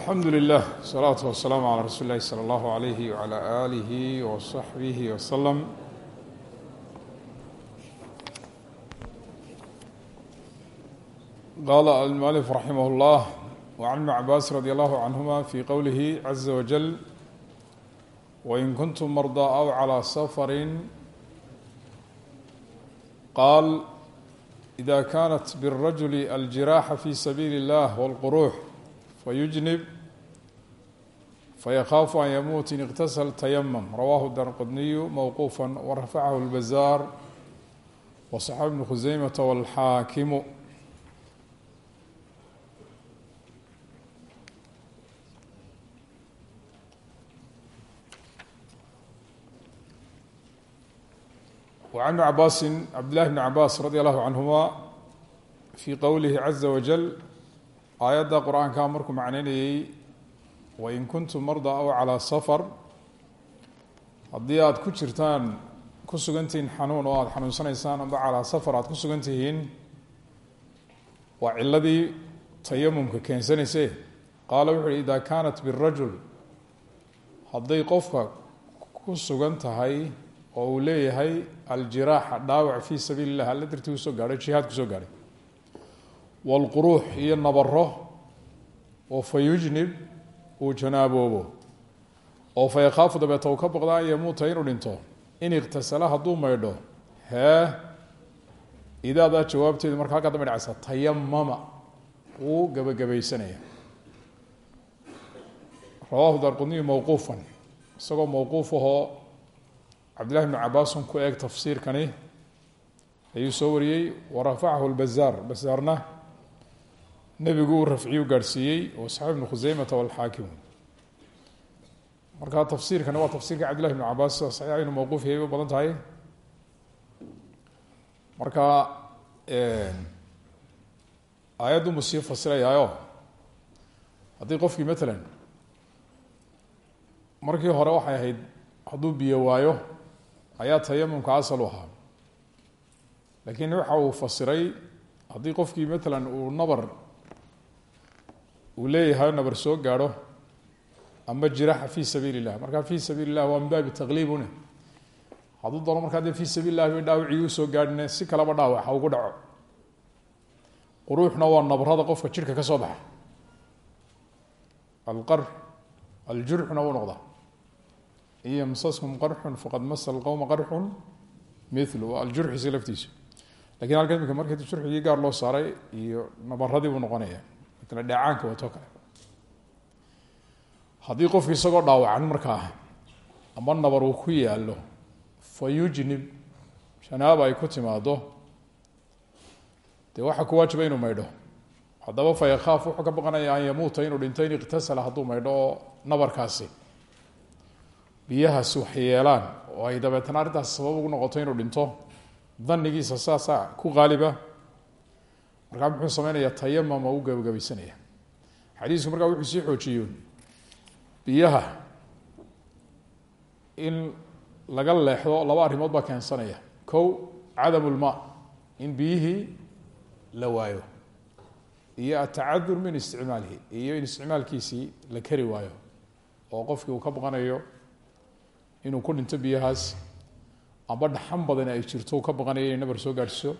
alxamdu lilah salaatu wasalaamu calaa rasuuli illahi sala allahu alayhi wacala aalihi wasaxbihi wasalam qaala almualif raximah llah wacan ibni cabaas radi allahu canhuma fi qowlihi caza wajal wain kuntum mardaa aw calaa safarin qaal ida kanat birajuli aljiraaxa fi sabiili اllah wاlquruux fayujnib fayakaafu an yamuut in iqtasal tayamam rawahu darqudniyu mowquufa warafacahu اlbazaar waصaxabu ibnu khuseymata wاlxaakimu وعن بن cabاasi cabdالlahi بن cabaas radي الlahu canهuma fii qowlihi caزa wajل aayadda qur'aanka markuu macneynayey wain kuntum marda aw calىa safar haddii aada ku jirtaan ku sugantihiin xanuun oo aada xanuunsanaysaan amba calaa safar aada ku sugan tihiin waa ciladii tayamumka keensanayse. Qaala wuxu uhi ida kanat birajul hadday qofka ku sugan tahay oo uu leeyahay aljiraaxa dhaawac fii sabiili llah alla dartii u soo gaadhay jihaad ku soo gaadhay waalquruux iyo nabaro oo fa yujnib uu janaaboobo oo fa yakhaafu dabeeta uu ka baqda an yamuuta inuu dhinto in iqtasala hadduu maydho hee idaadaa jawaabteedu marka halkaa dambe dhacaysa tayamama wuu gebagabaysanaya rawaahu darqudniyu mowquufan isagoo mowquuf ahoo cabdillahi bnu cabaasun ku eeg tafsiirkani ayuu soo wariyey warafacahu lbazaar bazaarna nebigu uu rafciyu gaadhsiiyey wasaxib ibnu khuseymata walxaakimu marka tafsiirkani waa tafsiirka cabdillahi bnu cabaas sida saxiixa yahay badan tahay. Marka aayaddu sii fasirayaayo? Haddii qofkii matalan markii hore waxay ahayd hadduu biyo waayo ayaa tayamumka asal u laakiin waxa uu fasiray haddii qofkii matalan uu nabar uu leeyahay nabar soo gaadho ama jiraxa fi sabiili illah markaa fi sabiili llah waa min baabi taqliibune hadduu doono markaa dee fi sabiili lah bay dhaawicii si kalaba dhaawac ha ugu dhaco. Quruuxna waa nabrada qofka jirhka ka soo baxa. Alqar aljurxuna uu noqdaa. In ymsaskum qarxun faqad masa lqowma qarxun milu waa aljurxisi laftiisu. Lakin halkan imika markii gaar loo saaray iyo nabaradii buu noqonaya matala dheecaanka wato kale. Haddii qofki isagoo dhaawacan markaa ama nabar uu ku yaalo fa yujnib janaaba ay ku timaado dee waxaa ku waajiba inuu maydho. Haddaba fa yakhaaf wuxuu ka baqanaya an yamuuta inuu dhinto in iqtasala hadduu maydho oo nabarkaasi. Biyahaasi wax yeelaan oo ay dabeetana arrintaas sabab ugu noqoto inuu dhinto. Danigiisa saasaa ku qaaliba markaa muxuu sameynaya tayamama u gabagabaysanaya xadiisku markaa wuxuu sii xoojiyo biyaha in laga leexdo laba arrimood baa keensanaya. Kow cadam lmaa in biyihii la waayo. Iyo atacadur min isticmaalihi iyo in isticmaalkiisii la kari waayo. Oo qofkii uu ka baqanayo inuu ku dhinto biyahaas amba dhaxan badan ay jirto uu ka baqanayo inay nabar soo gaadhsiso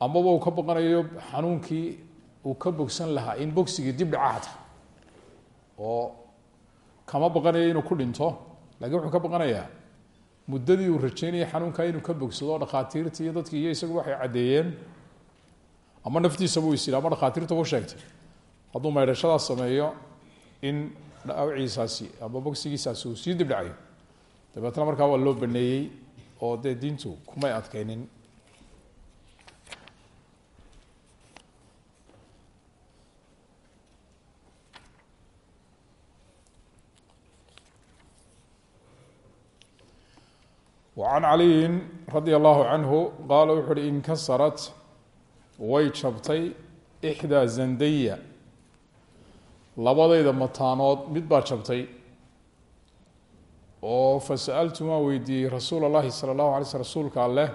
amaba uu ka baqanayo xanuunkii uu ka bogsan lahaa in bogsigii dib dhaca hata oo kama baqanayo inuu ku dhinto lakiin wuxuu ka baqanayaa muddadii uu rajeynayay xanuunkaa inuu ka bogsado dhakhaatiirtii iyo dadkii isagu waxay caddeeyeen ama naftiisaba u isyidhi ama dhakhaatiirta u sheegtay. Hadduu maydhashadaas sameeyo in dhaawiciisaasi ama bogsigiisaasi uu sii dibdhacayo dabeetna markaa waa loo baneeyey oo dee diintu kumay adkeynin wacan caliyin radia allahu canhu qaala wuxu uhi inkasarat way jabtay ixdaa zandaya labadayda mataanood mid baa jabtay oo fasa'altu waan weydiiyey rasuul اllahi salى اllahu alay sl rasuulka alleh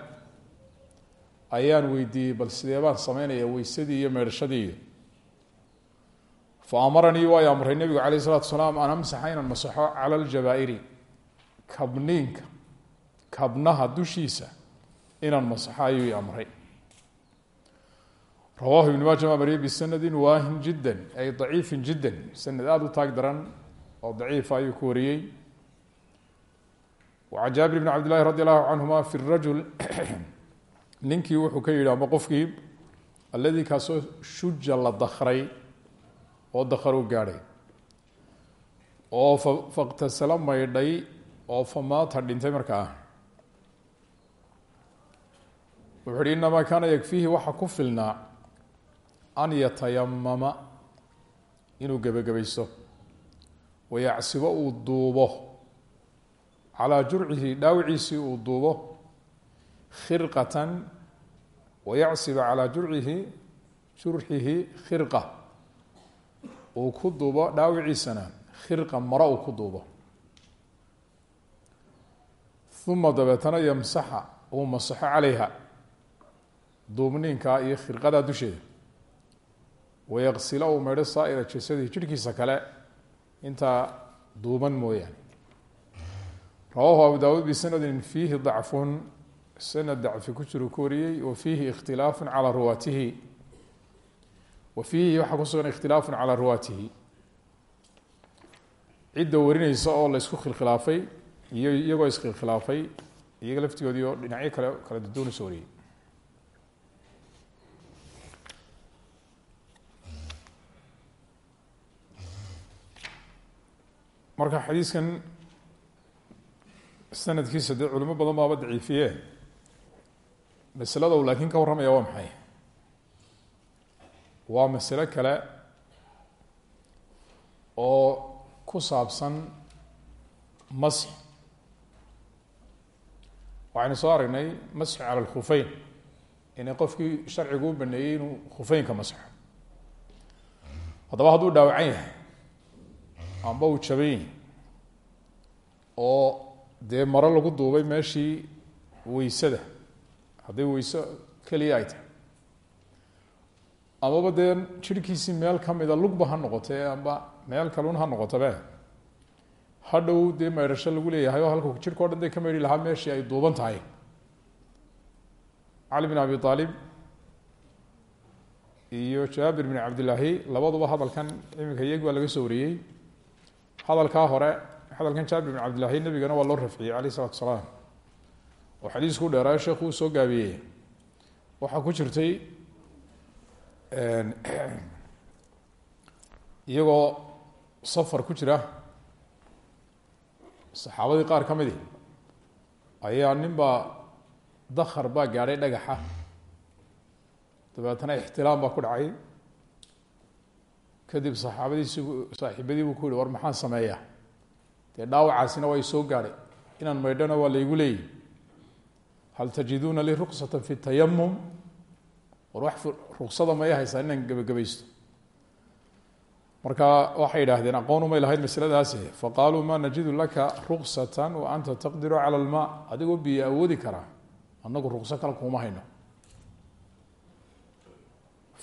ayaan weydiiyey bal sidee baan sameynaya weysadii iyo meedhashadii fa amaranii waa amray nebigu alayh الsalatu salaam an amsaxa inaan masaxo cala اljabaa'iri kabniinka kabnaha dushiisa inaan masaxo ayuu i amray. Rawahu ibn maaja ma mariye bisanadi waahin jidda ay daciifin jidda sanad aada u taag daran oo daciifa ayuu ku wariyey. Wacan jaabir bn cabd llahi radi allahu canhuma fi rajul ninkii wuxuu ka yidhi ama qofkii alladii kaasoo shuja la dakray oo dakar u gaadhay oo fa faktasala maydhay oo famaata dhintay markaa wuxu uhi inamaa kaana yakfiihi waxa ku filnaa an yatayamama inuu gebagabaysto wayacsibo uu duubo calaa jurcihi dhaawiciisii uu duubo khirqatan wayacsiba calaa jurcihi jurxihi khirqa uu ku duubo dhaawiciisana khirqa maro uu ku duubo. Uma dabeetana yamsaxa uu masaxo calayha duubniinka iyo khirqadaa dusheeda wayaqsila uu maydho saa'ira jasadihi jidhkiisa kale. Intaa duuban mooyaane. Rawaahu abu daawuud bisanadin fiihi dacfun. Sanad dacfi ku jiru ku wariyey. Wa fiihi ikhtilaafu calaa ruwaatihi. Wa fiihi waxaa ku sugan ikhtilaafu calaa ruwaatihi. Cidda warineysa oo la isku khilkhilaafay iyo iyagoo iskhilkhilaafay iyaga laftigoodii oo dhinacyo kale kala u soo wariyey marka xadiiskan sanadkiisa dee culimo badan baaba daciifiye masalada uu laakiin ka warramaya waa maxay? Waa masalo kale oo ku saabsan masx. Waxaynu soo aragnay masxu cala alkhufeyn inay qofkii sharcigu u baneeyey inuu khufeynka masxo. Haddaba hadduu dhaawacan yahay amba uu jaban oo dee maro lagu duubay meeshii weysada. Hadday weyso keliya ay tahay. Amaba dee jirhkiisii meel kamida lugba ha noqotee amba meel kalun ha noqotabe. Hadhow dee maydhasho lagu leeyahay oo halka jirhka o dhan day ka maydhi lahaa meeshii ay duuban tahay. Cali bin abi aalib iyo jaabir bin cabdillaahi labaduba hadalkan iminka iyagi waa laga soo wariyey hadalkaa hore hadalkan jaabir bin cabdillahi nebigana waa loo rafciyey alayh isalatu salaam. Oo xadiisku dheeraayo sheekhu uu soo gaabiyey. Waxaa ku jirtay iyagoo safar ku jira saxaabadii qaar ka midi ayaa nin baa dakar baa gaadhay dhagaxa. Dabeetana ixtilaam baa ku dhacay kadib saxaabadiisi saaxiibadii buu ku yihi war maxaan sameeyaa? Dee dhaawacaasina waa soo gaadhay. Inaan maydhona waa laygu leeyihi. Hal tajiduuna lii ruksata fi tayamum war wax ruksada may haysaa inaan gebagabaysto marka waxay yidhaahdeen aqoon umay lahayd masaladaasi. Faqaaluu ma najidu laka ruksata wa anta taqdiru cala almaa adigoo biyo awoodi karaa anagu rukso kale kuuma hayno.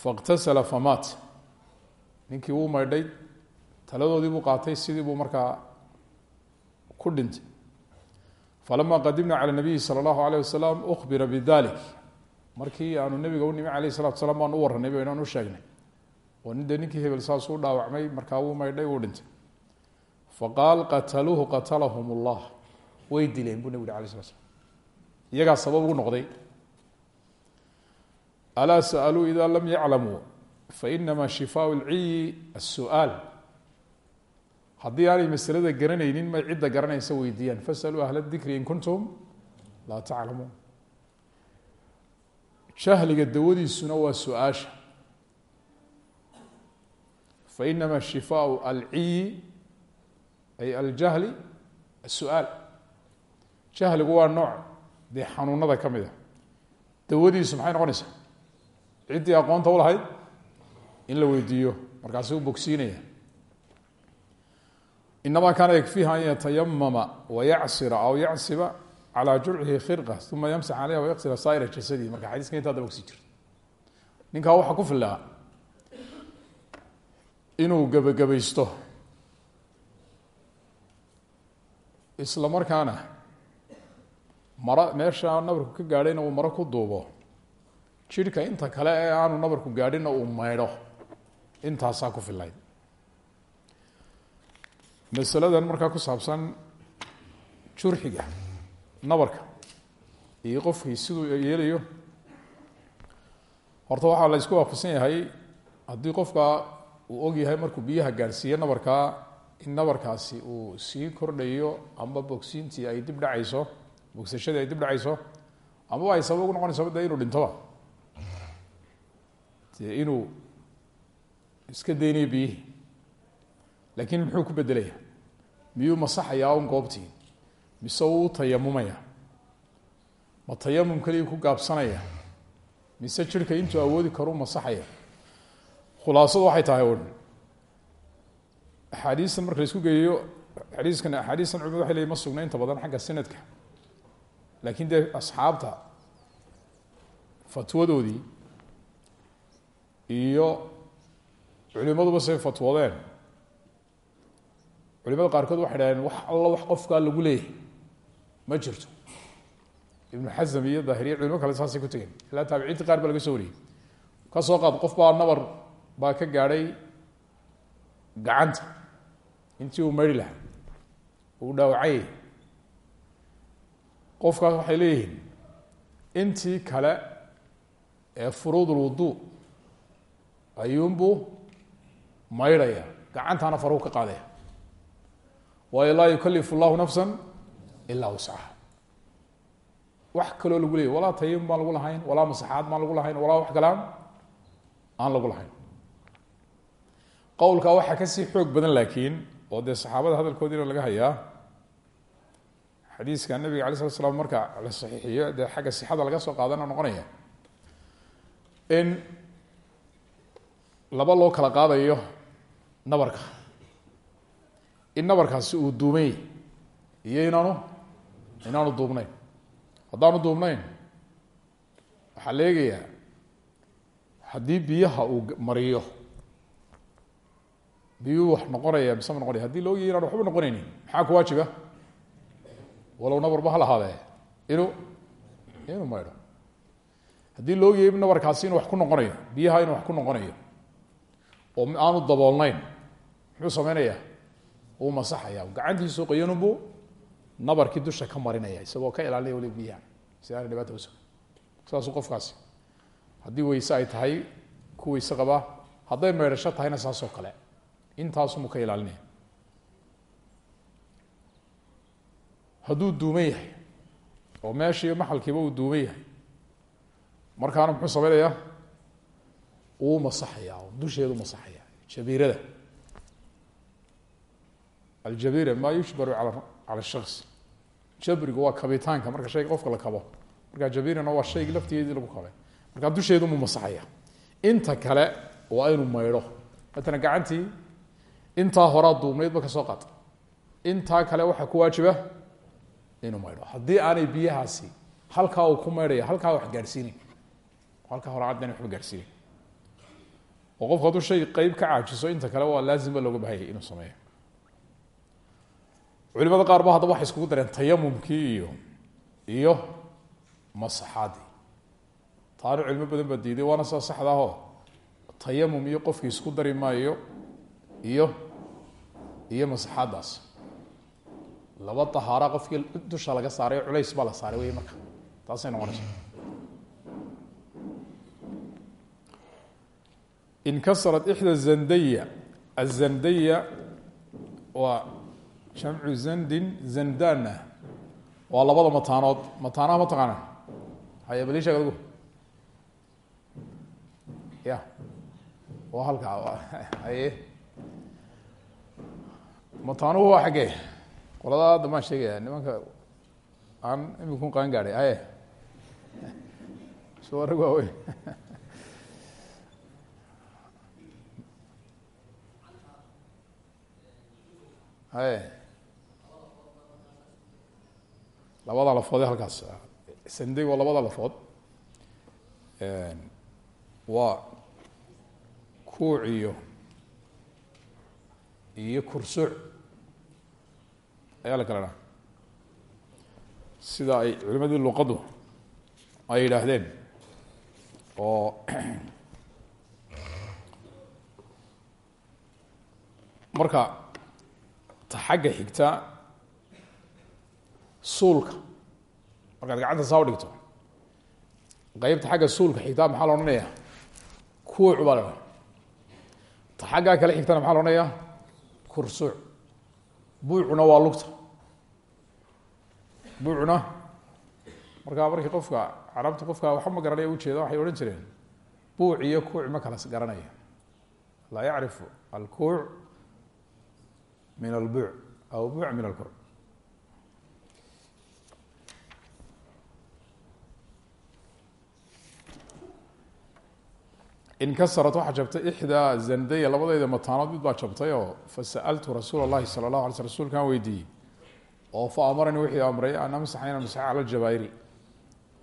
Faاktasala famaat ninkii wuu maydhay taladoodii buu qaatay sidii buu markaa ku dhintay falama qadimna calى nabiyi salى اllahu alيه wasalam ukbira bidalik markii aanu nebiga u nimi alayh الsalatu salam baan u warranay baynaan u sheegnay oo nin dee ninkii hebel saasuu dhaawacmay markaa wuu maydhay wuu dhintay faqaal qataluuhu qatalahum اllah way dileen buu nebig alay slat slam iyagaa sabab ugu noqday alaa sa'aluu ida lam yaclamuu fainama shifaaء اlciyi الsu'aal haddii aanay masalada garanaynin may cidda garanaysa weydiiyaan fasaluu ahla dikri in kuntum laa taclamuun jahliga dawadiisuna waa su-aasha fainama shifaaء alciyi ay aljahli الsu-aal jahligu waa nooc dee xanuunada ka mid a dawadiisu maxay noqonaysaa ciddii aqoonta u lahayd in la weydiiyo. Markaasi u bogsiinaya. Inama kaana yakfiiha an yatayamama wayacsira aw yacsiba calى jurcihi khirqa uma yamsax aleyha wayaqsila saa'ira jasadihi marka xadiiska intaa daba ku sii jirta ninkaa waxaa ku filaa inuu gebagabaysto. Isla markaana maro meesha nabarku ka gaadhayna uu maro ku duubo. Jidhka inta kale ee aanu nabarku gaadhinna uu maydho intaasaa ku filayd masaladan markaa ku saabsan jurxiga nabarka iyo qofkii siduu yeelayo. Horta waxaa la isku waafaqsan yahay haddii qofka uu og yahay markuu biyaha gaadhsiiyo nabarkaa in nabarkaasi uu sii kordhayo amba bogsiintii ay dib dhacayso bogsashadii ay dib dhacayso amaba ay sabab ugu noqonayso de inuu dhintoba. Dee inuu iska daynayo biyihii. Laakiin muxuu ku bedelaya miyuu masaxayaa un goobtii? Mise uu tayamumaya? Ma tayamum keliya ku gaabsanaya? Mise jirhka intuu awoodi karu masaxaya? Khulaasadu waxay tahay un. Axaadiistan marka isku geeyo xadiiskan axaadiistan culimad waxay leeyiin ma inta badan xagga sanadka. Laakiin dee asxaabta fatwadoodii iyo culimaduba say fatwoodeen culimada qaarkood waxay dhahdeen wax alla wax qofkaa lagu leeyahay. Ma jirto. Ibnu xasam iyo daahiriya culimo kale saasay ku tegeen. Ilaa taabiciinta qaar baa laga soo wariyey. Ka soo qaad qof baa nabar baa ka gaadhay gacanta. Intii uu mari lahaa uu dhaawacayay qofkaas waxay leeyihiin intii kale ee furuud ulwuduu ayuunbuu maydhaya gacantaana faruhu ka qaadaya. Waayo laa yukalifu llahu nafsa ilaa wascaha wax kaloo lagu leeyay walaa tayim baan lagu lahayn walaa masaxaad baan lagu lahayn walaa wax kalaan aan lagu lahayn. Qowlkaa waxaa ka sii xoog badan laakiin oo dee saxaabada hadalkoodiina laga hayaa xadiiska nabiga alay slat marka la saxiixiyo dee xagga sixada laga soo qaadana noqonaya. In laba loo kala qaadayo nabarka. In nabarkaasi uu duumay iyo inaanu inaanu duubnayn. Haddaanu duubnayn waxaa la haddii biyaha uu mariyo biyuu wax noqonaya mise ma noqonaya haddii laogyay inaan waxba noqonaynin maxaa ku waajiba walow nabarba ha lahaadee? Inuu inuu maydho. Haddii laogyay nabarkaasi inuu wax ku noqonayo biyaha inuu wax ku noqonayo oo aanu daboolnayn muxuu sameynaya? Uu masaxaya. Gacantiisu qoyanunbuu nabarkii dusha ka marinaya isagoo ka ilaalinaya wali biyaha si aana dhibaata uso. Saasuu qofkaasi. Haddii weyse ay tahay ku weyse qabaa hadday maydhasho tahayna saasoo kale. Intaasumuu ka ilaalinaya. Hadduu duuman yahay oo meeshii maxalkiiba uu duuman yahay markaana muxuu sameynayaa uu masaxaya dusheedu masaxaya jabiirada aljabira ma yushbaru ala cala shaks jabrigu waa kabitaanka marka shayga qofka la kabo markaa jabirana waa shaygi laftigeedii lagu kabay markaa dusheedumuu masaxaya. Inta kale waa inuu maydho. Matala gacantii intaa horaa duubnaydba ka soo qaata intaa kale waxaa ku waajiba inuu maydho. Haddii aanay biyahaasi halkaa uu ku maydhaya halkaa wax gaadhsiinayn halkaa hore caddan gaadhsiinayn oo qofku hadduu shay ka caajiso inta kale waa laazimba looga bahayay inuu sameeyo culimada qaar ba haddaba waxay iskugu dareen tayamumkii iyo iyo masaxaadii taana culimo badan baa diiday waana saa saxda ahoo. Tayamum iyo qofkii isku dari maayo iyo iyo masaxaaddaas laba tahaara qofkii dusha laga saaray culays baa la saaray wey marka. Taasay noqonaysa. Inkasarat ixda zandaya azandaya waa jamcu zandin zandana. Waa labada mataanood. Mataanaha ma taqaana haya bali sheeg adigu ya. Waa halkaa haye mataanuhu waa xaggee. Qolada hadda maan sheegaya. Nimanka aan imikun qaan gaadhay. Haye so rag waaweyn haye labada lafood ee halkaas sandig waa labada lafood waa kuuc iyo kursuuc. Ayaa la kala dhaha sida ay culimadii luqadu ay yidhaahdeen oo marka ta xagga xigta suulka. Markaad gacanta saa dhigto qeybta xagga suulka xigtaa maxaa la odhanaya kuuc baa la dhaha ta xaggaa kale xigtana maxaa la odhanaya kursuuc. Buucuna waa lugta. Buucuna markaa markii qofka carabta qofka waxa ma garanaya ujeeda waxay odhan jireen buuc iyo kuuc ma kala garanaya. Laa yacrifu alkuuc min albuuc aw buuc min alkuuc inkasarat waxaa jabtay ixdaa zandaya labadayda mataanood mid baa jabtay oo fasaltu rasuul lahi sal la ala rasuulkaan weydiiyey. Oo fa amarani wuxuu amray an amsaxa inaan masaxa cala jabaa'iri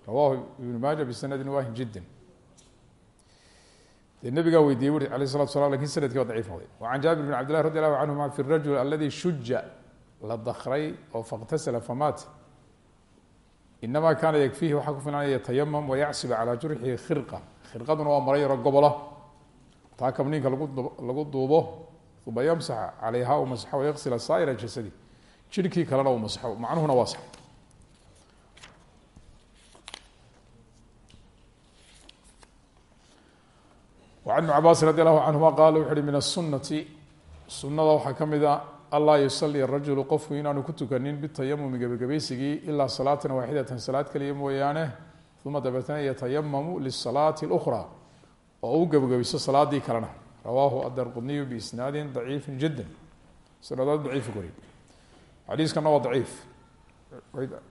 rawahu ibnu maaja bisanadin waahin jiddan dee nabigaa weydiiyey wuri alayh salatu slam laakiin sannadkii waa daciif noqday wacan jaabir bin cabdillahi radi allahu canhuma fi rajul aladii shuja la dakray oo fakhtasala famaata inamaa kaana yakfiihi waxaa ku filanaya yatayamam wayacsib calaa jurxihi khirqa khirqaduna waa maro yaro gobola taa kabniinka lagu duubo uma yamsax calayha u masxo wayaqsila saa'ira jasadi. Jirhkii kalena uu masxo macnuhuna waa sax. An ibn cabaasin radi allahu canhuma qaala min asunati sunada waxaa ka mid a yusalli arajulu qofku inaanu ku tukanin bitayamumi gebagabaysigii ilaa salaatan waaxidatan salaad keliya mooyaane uma dabeetna yatayamamu lisalaati اlأkrى oo u gebagabayso salaadii kalena rawaahu adarquniyu biisnaadi ضaciifi jida sanadaad daciifa kori xadiiskana waa daciif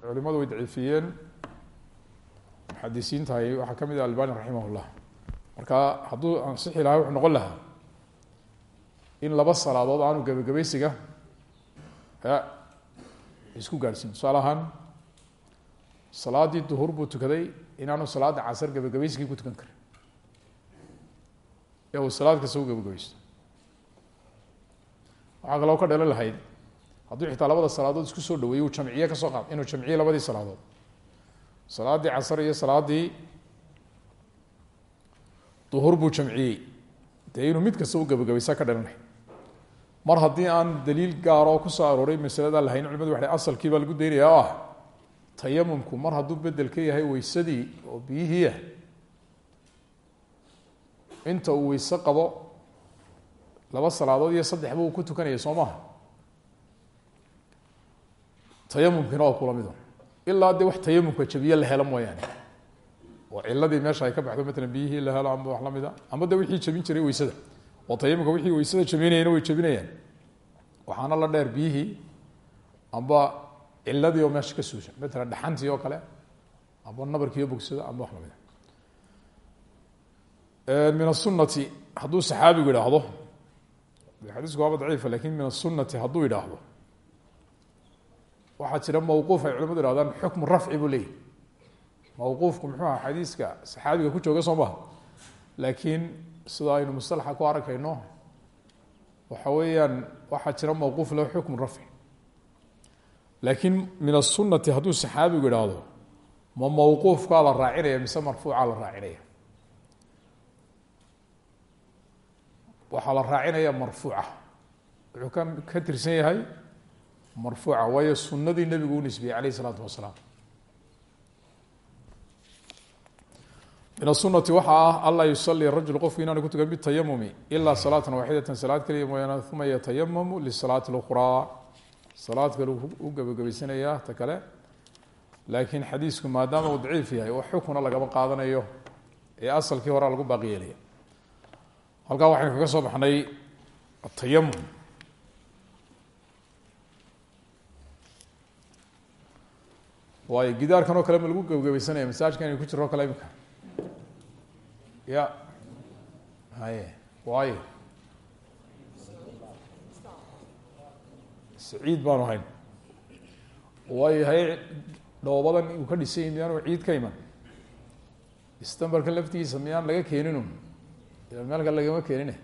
culimadu way daciifiyeen muxadisiintahay waxaa ka mid ah albani raximah اllah marka hadduu ansixi lahaa wuxuu noqon lahaa in laba salaadood aanu gebagabaysiga isku gaadhsiin tusaale ahaan salaaddii duhur buu tukaday inaanu salaada casar gebagabaysigii ku tukan karin. Ee uu salaad kasta u gebagabaysto waxaa kaloo ka dhalan lahayd hadduu xitaa labada salaadood isku soo dhaweeyey uu jamciye ka soo qaad inuu jamciye labadii salaadood. Salaaddii casar iyo salaaddii duhur buu jamciyey. Dee inuu mid kasta u gebagabaysaa ka dhalanay mar haddii aan daliil gaaroo ku soo arooray masaladaa lahayn culimadu waxay asalkii baa lagu daynaya oo ah tayamumku mar hadduu bedel ka yahay weysadii oo biyihiiah inta uu weyse qabo laba salaadood iyo saddexba uu ku tukanaya soo maaha? Tayamumkiina waa kula mido ilaa dee wax tayamumka jabiye la helo mooyaane. Oo ciladii meesha ay ka baxdo maalan biyihii la helo amba wax la mida amba de wixii jabin jiray weysada oo tayamumka wixii weysada jabinayana way jabinayaan. Waxaana la dheer biyihii amba ciladii oo meesha ka suusha maalan dhaxantii oo kale amba nabarkiiyo bogsada amba wax lamida min asunati hadduu saxaabigu idhaahdo xadiisku waaba daciifa laakiin min asunati hadduu idhaahdo waxaa jira mawquuf ay culimadu ihahdaan xukmu rafci buu leeyahy muxuu aha xadiiska saxaabiga ku jooga soo laakiin sida aynu musalaxa ku arkayno waxa weeyaan waxaa jira mawquuf lahu xukmu rafci laakiin min asunati hadduu saxaabigu idhaahdo ma mawquufkaa la raacinaya mise marfuucaa la raacinaya waxaa la raacinaya marfuuca. Wuxuu ka ka tirsan yahay marfuuca waayo sunadii nebigu u nisbiyey alayh isalaatu wasalaam. Min asunati waxaa ah anlaa yusalii rajul qofku inaanu ku tukan bitayamumi ilaa salaatan waaxidatan salaad keliya mooyaane uma yatayamamu lisalaati اlأkhraa salaad kale u gebagabaysanayaa ta kale. Laakiin xadiisku maadaama uu daciif yahay oo xukuna lagama qaadanayo ee asalkii horea lagu baaqi yeelaya. Halkaa waxaynu kaga soo baxnay atayamum waayo gidaarkan oo kale ma lagu gebagabaysanaya masaajka inay ku jiro kale imika? Ya. Haye waayo saciid baanu hayn waayo haye dhoobadan uu ka dhisay miyaanu ciid ka iman. Istambarka laftigiisa miyaan laga keeninun meel kale lagama keenine?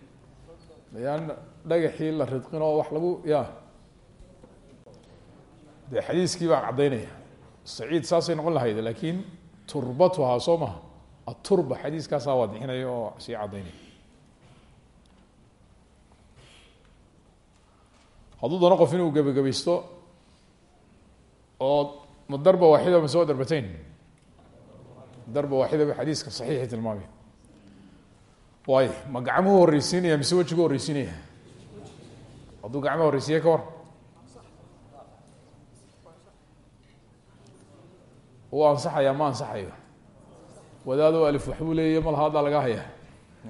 Miyaan dhagaxii la ridqin oo wax lagu ya dee xadiiskii baa caddaynaya. Saciid saasay noqon lahayd laakiin turbatuhaa soo maha. Aturba xadiiskaasaa waadixinaya oo sii caddaynaya hadduu doono qof inuu gebagabaysto oo ma darba waaxida mase waa darbateyn? Darba waaxida ba xadiiska saxiixi tilmaamay. Waay ma gacmuhu horreysiinaya mise wejigu horreysiinaya? Hadduu gacmaha horreysiiye ka war? Uu ansaxaya ma ansaxayo. Wadaado alif waxbuu leeyahy malaha haddaa laga haya.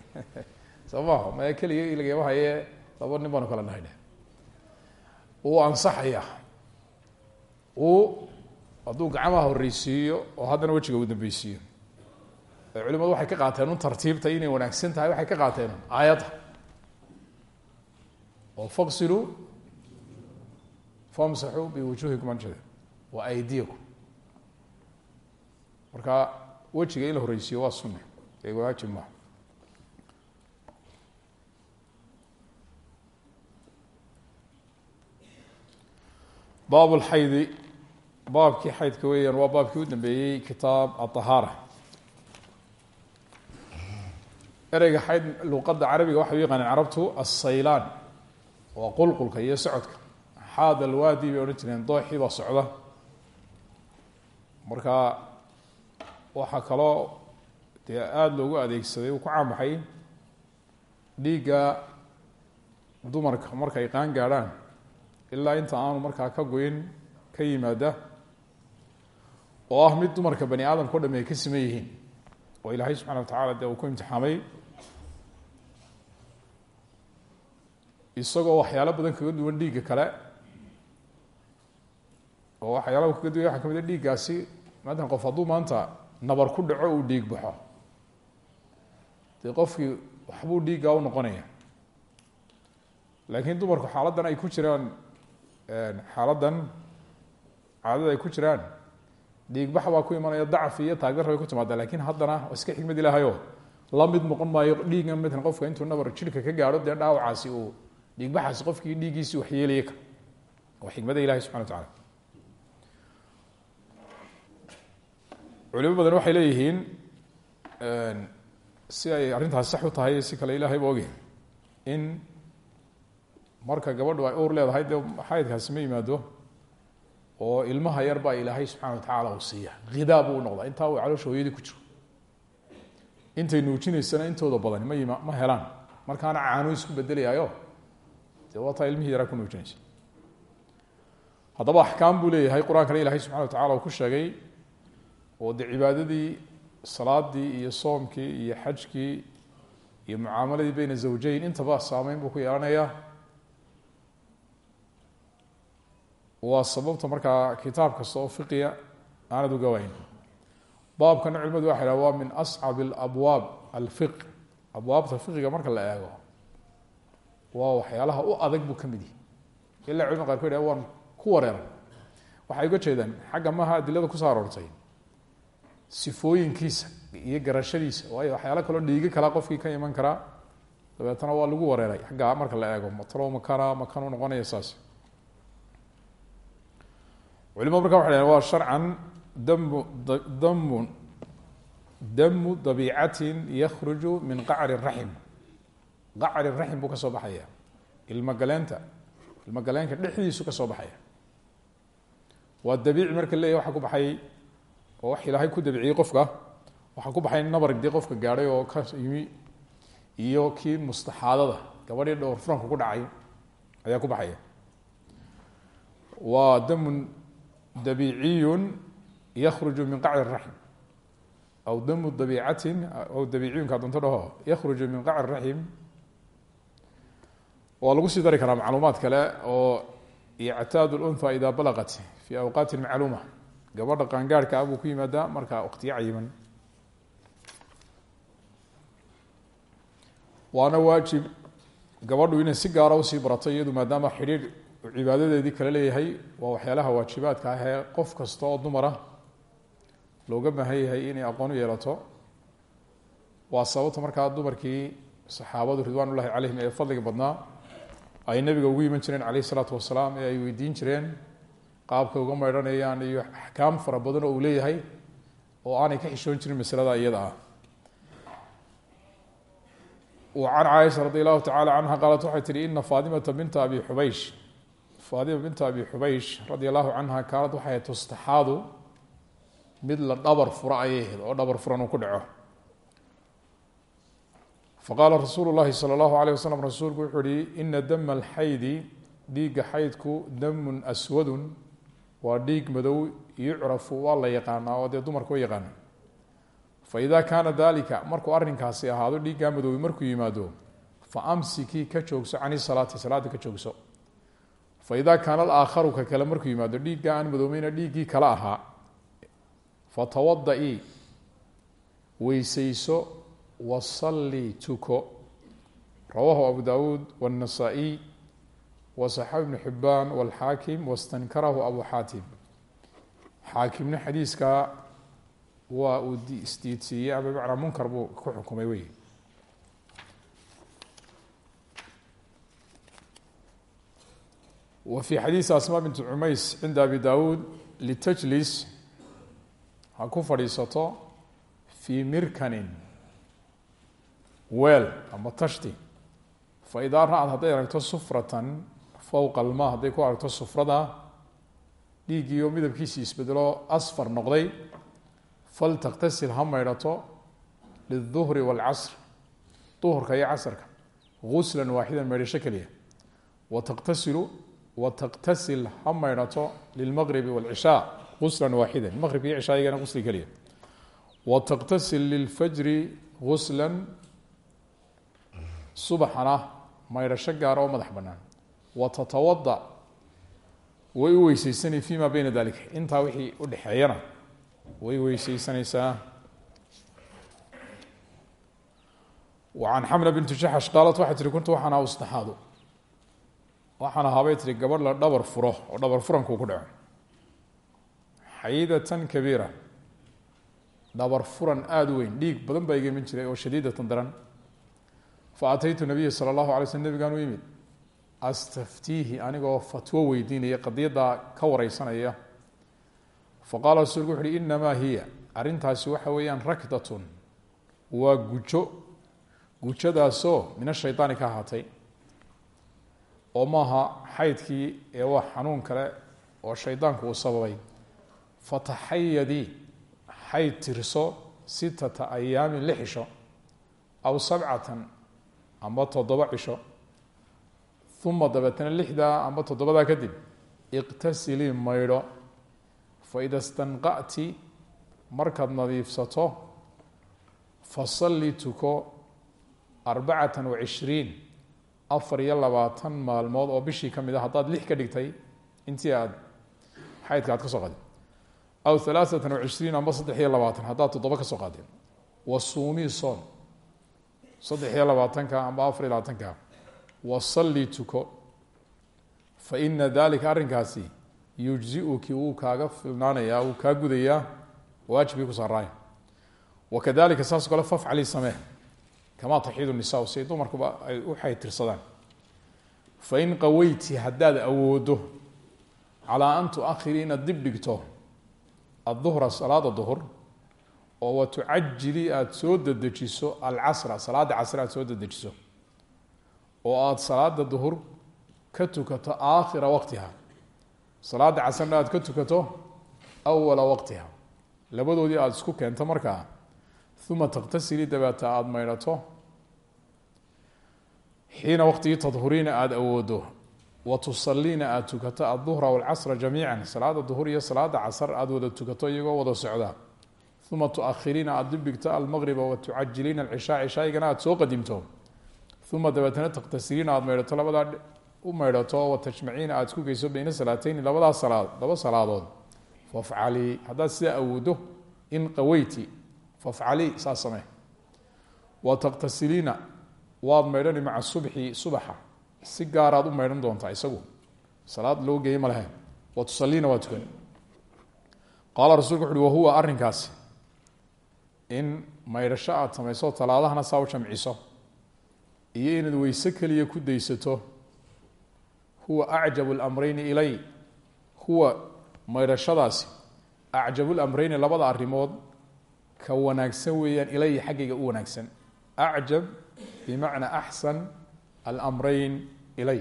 Soo maha maya keliga lagama haye laba nin baanu kala nahay uu ansaxaya. Uu hadduu gacmaha horreysiiyo oo haddana wejiga uu dambeysiiyo culimadu waxay ka qaateen un tartiibta inay wanaagsan tahay waxay ka qaateen aayadda. Oo faqsiluu famsaxuu biwujuhikum anjada wa aydiyakum. Marka wejiga in la waa sunne ee waajib maaha baab lxaydi baabkii xaydka weeyaan waa baabkii u dambeeyey kitaab aطahaara ereyga xayd luqadda carabiga waxay u yaqaaneen carabtu assaylaan waa qulqulka iyo socodka. Xaad alwaadi bay odhan jireen dooxii baa socda. Marka waxaa kaloo dee aada loogu adeegsaday uu ku caanbaxay dhiigga dumarka markay qaan gaadhaan ilaa inta aanu markaa ka goyn ka yimaada oo ah mid dumarka bani aadamka o dham ay ka siman yihiin. Oo ilaahay subxana wa tacala dee uu ku imtixaamay. Isagoo waxyaalo badan kaga duwan dhiigga kale oo waxyaalaha kaga duwan waxa ka mid a dhiiggaasi maatan qof hadduu maanta nabar ku dhaco uu dhiig baxo. Dee qofkii waxbuu dhiiggaa u noqonaya. Laakiin dumarku xaaladdan ay ku jiraan xaaladdan caadada ay ku jiraan. Dhiigbax baa ku imanaya dacfi iyo taagdar bay ku timaada laakiin haddana iska xikmad ilaahayo. La mid noqon maayo dhiigan matan qofka intuu nabar jirka ka gaadho dee dhaawacaasi uu dhiigbaxaasi qofkii dhiiggiisi waxyeelaya ka. Waa xikmada ilahi subxana wa tacala culimo badan waxay leeyihiin si ay arrintaasi sax u tahay si kale ilahay ba in marka gabadhu ay uur leedahay dee ma yimaado oo ilmaha yar baa ilaahay subxana wa tacaala uu siiya. Hidaa buu noqdaa. Intaa uu caloosha hooyadii ku jiro. Intay nuujinaysana intooda badani ma yima ma helaan. Markaana caanu isku bedelayaayo dee waa taa ilmihii ku nuujinaysa. Haddaba axkaam buu leeyahay. Qur'aankana ilahay subxana wa tacala ku sheegay oo dee cibaadadii salaadii iyo soomkii iyo xajkii iyo mucaamaladii beyna zawjeyn intaba saameyn buu ku yeelanayaa waa sababta markaa kitaab kasta oo fiqiya aanad uga wayn baabkana culimadu waxay haha waa min ascab alabwaab alfiq abwaabta fiqiga marka la eego waa waxyaalaha u adag buu ka mid yahi ilaa culimada qaar ku yidhah waan ku wareeray waxay uga jeedaan xagga maha adilada ku soo aroortay. Sifooyinkiisa iyo garashadiisa waayo waxyaalo kaloo dhiigi kala qofkii ka iman karaa dabeetana waa lagu wareeray. Xagga marka la eego matalo makana makanu noqonaya saas culimadu marka waxay waa sharcan damu damu damu dabiicatin yakhruju min qacri raxim. Qacri raxim buu ka soo baxaya. Ilmogaleenta ilmogaleenka dhexdiisu ka soo baxaya. Waa dabiici marka leeyahy waxa ku baxay oo wax ilaahay ku dabiciyey qofka waxaa ku baxay nabarg dee qofka gaadhay oo ka yimi iyo kii mustaxaadada gabadhii dhowr furanka ku dhacay ayaa ku baxaya. Waa damun dabiiciyu yakruju min qacri raxim aw damu dabiicatin aw dabiiciyunka doonto dhaho yakruju min qacri raxim waa lagu sii dari karaa macluumaad kale oo ictaad lunha ida balaqat fi awqaati macluuma. Gabadha qaangaarhka ah buu ku yimaadaa markaa waqtiyo cayiman. Waana waajib gabadhu inay si gaara u sii barato iyadu maadaama xidhiir cibaadadeedii kale leeyahay waa waxyaalaha waajibaadka ah ee qof kasta oo dumara looga baahan yahay inay aqoon u yeelato. Waa sababta markaa dumarkii saxaabadu ridwaan ullahi calayhim ee fadliga badnaa ay nabiga ugu iman jireen caleyh isalaatu wasalaam ee ay weydiin jireen qaabkay uga maydhanayaan iyo axkaam fara badan oo uu leeyahay oo aanay ka xishoon jirin masalada iyada ah. Can caaisha radi allahu tacala canha qaalat waxay tihi ina faadimata binta abi xubeysh faadima binta abi xubeysh radi allahu canha kaanad waxay ahayd tustaxaadu mid la dhabar fura ayay oo dhabar furan ku dhaco. Faqaala rasuulu llahi sala allahu alayh wasalam rasuulku wuxuu yihi ina dama alxaydi dhiigga xaydku damun aswadun waa dhiig madow yucrafu waa la yaqaanaa oo dee dumarka wa yaqaana faida kaana dalika markuu arrinkaasi ahaado dhiiggaa madoobi markuu yimaado fa amsikii ka joogso cani salaati salaada ka joogso faida kaana alaakharu ka kale markuu yimaado dhiiggaa aan madoobeyna dhiiggii kale ahaa fatawada-ii weysayso wasallii tuko rawaahu abu dawuud wاnnasaa-iy wasaxabi ibnu xibaan wاlxaakim wastankarahu abu xaatim xaakimna xadiiskaa waa uu isdiidsiiyey ama bimacnaa munkar buu ku xukumay wey wa fii xadiisi asmaa bintu cumays cinda abi dawuud litajlis ha ku fadhiisato fii mirkanin. Weel ama tashti. Fa idaa ra'ad hadday aragto sufratan fowqa alma hadday ku aragto sufrada dhiiggiioo midabkiisii isbedelo asfar noqday faltaktasil ha maydhato liلduhri wاlcasr duhurka iyo casrka. Gusla waaxida maydhasho keliya. Wataqtasilu wataqtasil ha maydhato lilmaqribi wاlcishaa gusla waaxida maqribka iyo cishaayigana gusli keliya. Wataqtasil lilfajri gusla subaxana maydhasho gaara oo madax banaan watatawada way u weyseysanay fi ma beyna dalika intaa wixii udhexeeyana way weyseysanaysaa an xamna bintu jaxash qaalat waxay tihi kuntu waxaan aha ustaxaadu waxaan ahaabay tihi gabadh la dhabar furo oo dhabar furankuu ku dhaco. Xayidatan kabiira. Dhabar furan aada u weyn dhiig badan baa iga iman jiray oo shadiidatan daran. Fa ataytu nabiya sala allahu alay slm nabigaan u yimid astaftiihi anigoo fatwo weydiinaya qadiyaddaa ka wareysanaya faqaala rasuulku wuxu uhi hiya. Arrintaasi waxa weeyaan rakdatun. Waa gujo. Gujadaasoo min ashaydaani ka ahaatay oo maaha xaydkii ee waa xanuun kale oo shaydaanku uu sababay. Fataxayadii xayd tirso sitata ayaamin lix cisho aw sabcatan amba toddoba cisho uma dabeetana lixdaa amba toddobadaa kadib iqtasilii maydho. Faida stanqa'ti markaad nadiifsato fasalli tuko arbacatan wacishriin afar iyo labaatan maalmood oo bishii ka mid a haddaad lix ka dhigtay intii aad xaydka aad ka soo qaadeen. Aw alaaatan wacishriin amba saddex iyo labaatan haddaad toddoba ka soo qaadeen. Wa suumii soon saddex iyo labaatanka amba afar iyo labaatanka. Wasalli tuko fa ina dalika arrinkaasi yujziuki wuu kaaga filnaanayaa wuu kaa gudayaa waajibkii ku saaraaya wakadalika saas kale fafcali samee kamaa taxiidu nisaa siay dumarkuba ay u xaytirsadaan. Fain qaweyti haddaad awoodo calaa an tuakhiri inaad dib dhigto aduhra salaada duhur oo wa tucajili aada soo dedejiso alcasra salaada casre aad soo dedejiso oo aada salaada duhur ka tukato aakhira waqtiha. Salaada casrna aad ka tukato awala waqtiha. Labadoodii aada isku keento markaa uma takhtasilii dabeeta aada maydhato xiina waqtigii tadhuriina aada awoodo wa tusaliina aada tukato aduhra walcasra jamiica salaada duhur iyo salaada casr aada wada tukato iyagoo wada socda uma tuakhiriina aada dibdhigto almaqriba wa tucajiliina alcishaa cishaayigana aada soo qadimto uma dabeetana takhtasiliina aada maydhato labadaa u maydhato wa tajmaciina aada isku geyso beyna salaateyni labadaa salaad laba salaadood fafcalii haddaad sidaa awoodo in qaweyti fafcalii saas samee. Wa takhtasiliina waad maydhani maca subxi subaxa. Si gaaraad u maydhan doontaa isagu. Salaad loo geeye ma lehe wa tusaliina waa tukan qaala rasulku wuxu uhi wahuwa arrinkaasi. In maydhasho aada samayso talaadahana saa u jamciso. Iyo inaad weyse keliya ku daysato huwa acjabu اlamrayni ilay. Huwa maydhashadaasi acjabu lamrayni labada arrimood ka wanaagsan weeyaan ilaya xaggayga u wanaagsan acjab bimacna axsan almrayn ilay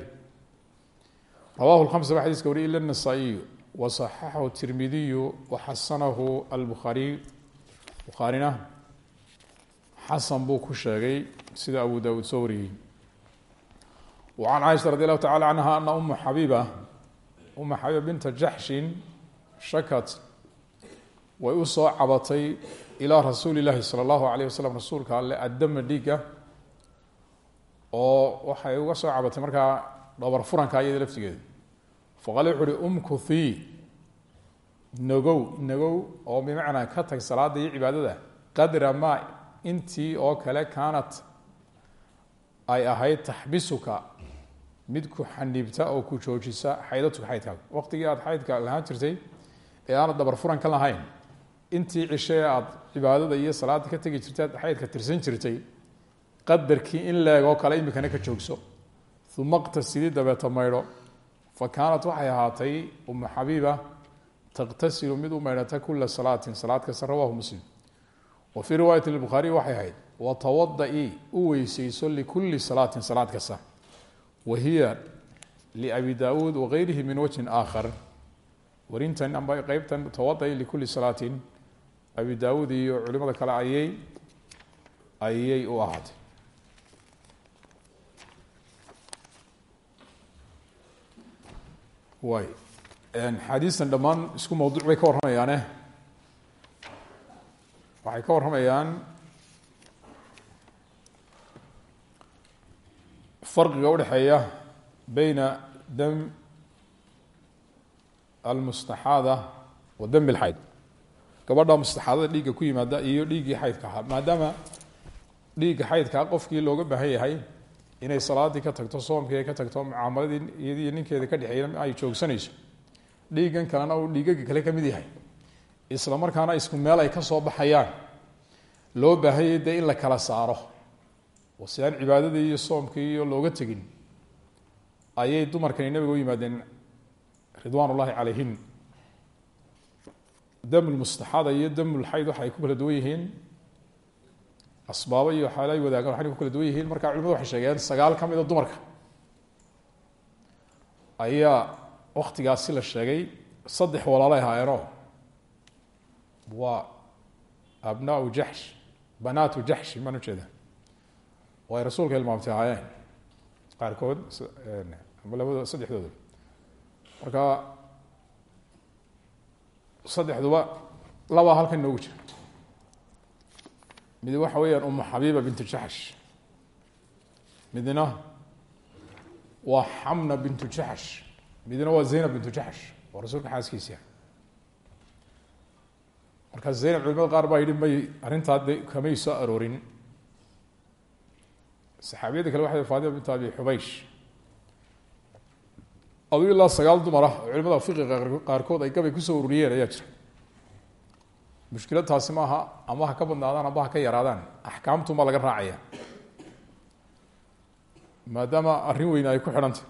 rawahu lhamsa ba xadiska wariy ila النasaaئiyu waصaxaxahu tirmidiyu waxasanahu albukhaariy bukhaarina xasan buu ku sheegay sida abu dawuud soo wariyey وعan caiشha radi allahu tacala canha ana uma xabiiba uma xabiiba binta jaxshin shakat way u soo cabatay ilaa rasuuli llaahi sala allahu alayh wasalam rasuulka alle addama dhiigga oo waxay uga soo cabatay markaa dhabar furanka iyada laftigeeda. Faqale wuxu umku umkuthii nagow nagow oo bimacnaa ka tag salaada iyo cibaadada qadra ma intii oo kale kaanat ay ahayd taxbisuka mid ku xaniibta oo ku joojisa xaydatuka xaydkaaga waqtigii aad xaydka lahaan jirtay ee aanad dhabar furan ka lahayn intii cishe aada cibaadada iyo salaada ka tegi jirtay aad xaydka tirsan jirtay qadarkii in leegoo kale imikana ka joogso. Uma qtasidii dabeeta maydho. Fa kaanat waxay ahaatay umu xabiiba taqtasilu mid u maydhata kula salaatin salaad kasta rawahu muslim. Wa fii riwaayati lbukhaariy waxay ahayd watawada-i u weysayso likulli salaatin salaad kasta wa hiya liabi daauud wagayrihi min wajhin aakhar. Warintan amba qeybtan tawada-i likulli salaatin abi daauud iyo culimada kale ayay ayay u ahaatay way. Xaadiistan dhammaan isku mawduuc bay ka warramayaane. Waxay ka warramayaan farqiga udhexeeya beyna dam almustaxaada wa dam lxayd gabadha mustaxaadada dhiigga ku yimaada iyo dhiiggii xaydka ahaa. Maadaama dhiigga xaydkaa qofkii looga baahan yahay inay salaadii ka tagto soomkii ay ka tagto mucaamaladii iyadiiyo ninkeeda ka dhexeeya ay joogsanayso dhiiggan kalena uu dhiigaga kale ka mid yahay. Isla markaana isku meel ay ka soo baxayaan loo baahanyay dee in la kala saaro. Oo si aan cibaadadii iyo soomkii iyo looga tegin ayay dumarkani nabiga u yimaadeen ridwaan ullaahi calayhin damulmustaxada iyo damulxayd waxa ay ku kala duwan yihiin. Asbaabo iyo waxaala ay wadaagaan waxay ku kala duwan yihiin. Marka culimadu waxay sheegeen sagaal ka mida dumarka. Ayaa waktigaasi la sheegay saddex walaalay ahaayeenoo waa abnaau jaxsh banaatu jaxshi maan ujeeda oo ay rasuulka ilmaamtay ahaayeen. Qaarkood ama labadooda saddexdooda marka saddexduba labaa halkan inoogu jira. Mid waxa weeyaan umu xabiiba bintu jaxsh midna waa xamna bintu jaxsh midna waa zaynab bintu jaxsh oo rasuulka xaaskiisia markaa zaynab culimada qaar baa yidhi may arrintaa kamay soo aroorin. Saxaabiyadda kale waxay faadima bintu abi xubaysh aduu ilaa sagaal dumar ah oo culimada fiqiga qaarkood ay gabay ku soo ururiyeen ayaa jira. Mushkilad taasi maaha ama ha ka badnaadaan amba ha ka yaraadaan. Axkaamtunbaa laga raacaya maadaama arrin weyne ay ku xidhantay.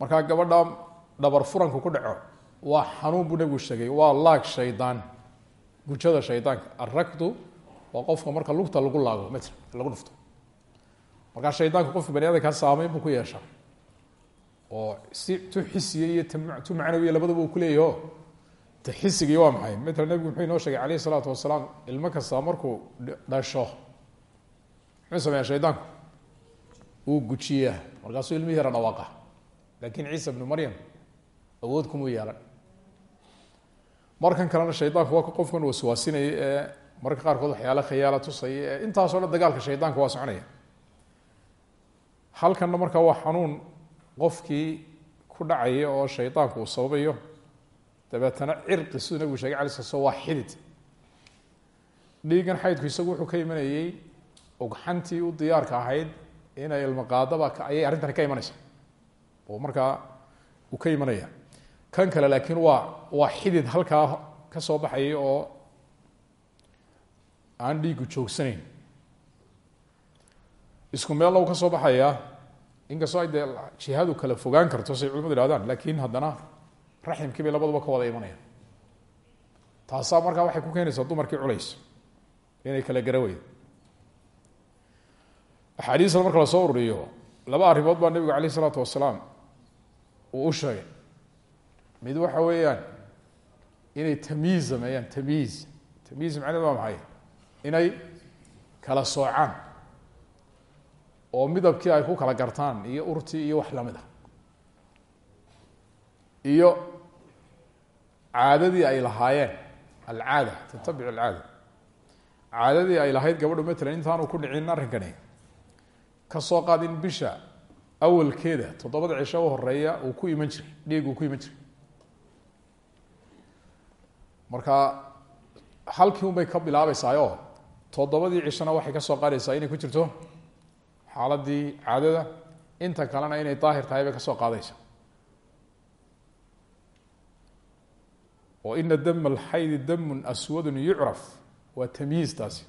Markaa gabadha dhabar furanku ku dhaco waa xanuun buu nebigu sheegay waa laag shaydaan. Gujada shaydaanka arrakdu waa qofka marka lugta lagu laago metr lagu dhufto. Markaa shaydaanku qofka bani aadamkaa saameyn buu ku yeeshaa oo si tu xisiya iyo tu macnawiya labadaba uu kuleeyaho ta xisigii waa maxay? Matala nebigu muxuu inoo sheegay calayh isalaatu wasalaam ilmo kasta markuu dhasho muxuu sameeyaa shaydaanku wuu gujiyaa. Markaasuu ilmihii yara dhawaaqa. Laakiin ciisa bnu maryam awood kumuu yeelan. Markan kalena shaydaanku waa ka qofkan waswaasinaya ee mararka qaarkood waxyaala khayaala tusaya ee intaasoo dhan dagaalka shaydaanka waa soconaya. Halkanna markaa waa xanuun qofkii ku dhacaya oo shaydaanku uu sababayo. Dabeetana cirqi siduu nabigu shegay ala sl waa xidid. Dhiiggan xaydku isagu wuxuu ka imanayey ugxantii u diyaarka ahayd inay ilmaqaadaba ayay arrintani ka imanaysa oo markaa uu ka imanaya kan kale laakiin waa waa xidid halkaa ka soo baxaya oo aan dhiigu joogsanayn. Isku meelna uu ka soo baxayaa inkastoo dee jihadu kala fogaan karto say culimadu ihahdaan laakin haddana raximkii bay labaduba ka wada imanayaan. Taasaa markaa waxay ku keenaysaa dumarkii culays inay kala gara weydo axaadiisna marka la soo ururiyo laba arrimood baa nebigu alayh isalaatu wasalaam uu u sheegay. Mid waxa weeyaan inay tamyiiz sameeyaan tamyiiz tamyiiz macneed waa maxay? Inay kala soocaan oo midabkii ay ku kala gartaan iyo urtii iyo wax la mid ah. Iyo caadadii ay lahaayeen alcaada tatabic alcaada. Caadadii ay lahayd gabadhu matalan intaanu ku dhicin arrinkani ka soo qaad in bisha awalkeeda toddobada cisho u horreeya uu ku iman jiray dhiig uu ku iman jiray. Marka halkii un bay ka bilaabeysaayo toddobadii cishona waxay ka soo qaadaysaa inay ku jirto xaaladii caadada inta kalena inay daahir tahay bay ka soo qaadaysa oo ina dama alxaydi damun aswadun yucraf waa tamyiiz taasi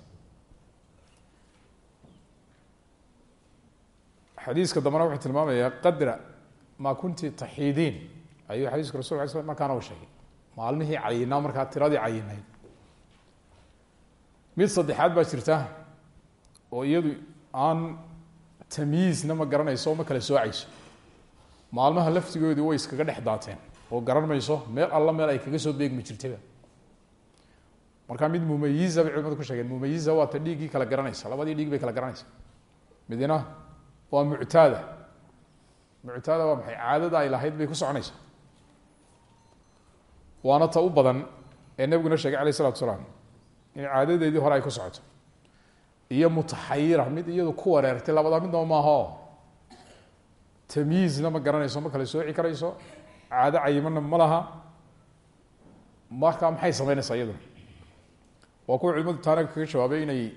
xadiiska dambena wuxuu tilmaamayaa qadra maa kunti taxiidiin. Ayuu xadiiska rasul ala sl markaana u sheegay. Maalmihii cayinaa markaa tiradii cayinayd mid saddexaad baa jirta oo iyadu aan tamyiizna ma garanayso oo ma kala soocayso maalmaha laftigoodi way iskaga dhex daateen. Oo garan mayso meel alla meel ay kaga soo beegmi jirtayba markaa mid mumayiza bay culimadu ku sheegeen. Mumayiza waa ta dhiiggii kala garanaysa. Labadii dhiig bay kala garanaysa. Midina waa muctaada. Muctaada waa maxay? Caadada ay lahayd bay ku soconaysa. Waana ta u badan ee nebiguna sheegay alayh isalatu salaam in caadadeedii hore ay ku socoto iyo mutaxayira mid iyadu ku wareertay labada midnaba maaho. Tamyiizna ma garanayso ma kala sooci karayso. Caado cayimana ma laha. Markaa maxay sameynaysaa iyaduna waa kuwa culimadu taana kaga jawaabay inay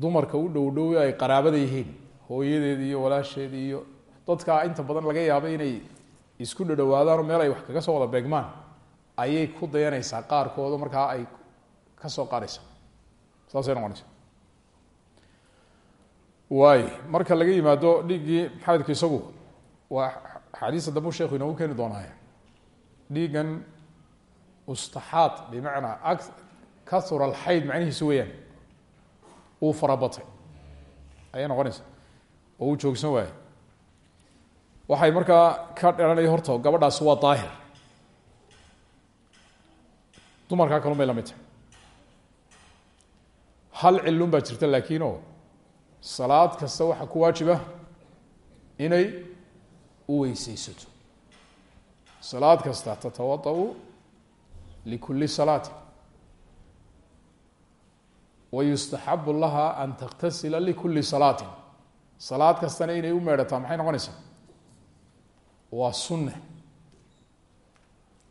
dumarka u dhow dhow ay qaraabada yihiin hooyadeedi iyo walaasheedi iyo dadkaa inta badan laga yaabo inay isku dhadhawaadaanoo meel ay wax kaga soo wada beegmaan ayay ku dayanaysaa qaarkooda markaa ay ka soo qaadaysaa saasay noqonaysa waay marka laga yimaado dhiiggii xaadku isagu waa axaadiista dambu sheekhu inoogu keeni doonaaye. Dhiiggan ustaxaad bimacnaa kahura alxayd macnihiisu weeyaan uu farabatay ayay noqonaysa oo uu joogsan waaye. Waxay markaa ka dhalanaya horta gabadhaasi waa daahir. Dumarkaa kalun bay la tahay hal cilun baa jirta laakiinoo salaad kasta waxaa ku waajiba inay u weyseysato salaad kasta tatawada-u likuli salaati. Wayustaxabu laha an taktasila likuli salaatin. Salaad kastana inay u meedhataa maxay noqonaysaa? Waa sunne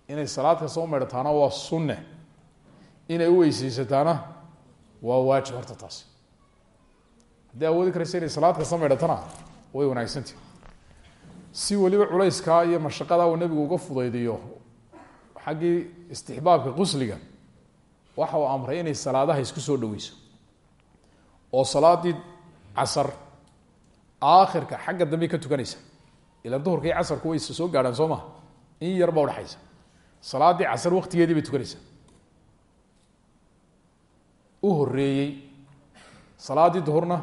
inay salaad kasta u meedhataana waa sunne inay u weyseysataana waa waajib horta taasi haddii awoodi karaysa inay salaad kasta meedhatana way wanaagsantahi si weliba culayskaa iyo mashaqadaa uu nebigu uga fudaydiyo xaggii istixbaabka qusliga waxa uu amray inay salaadaha isku soo dhaweyso. Oo salaadii casar aakhirka xagga dambe ka tukanaysa. Ila duhurka iyo casarku way soo gaadhaan soo maha in yar baa udhexaysa salaadii casar waktigeedii bay tukanaysaa u horeeyey salaadii duhurna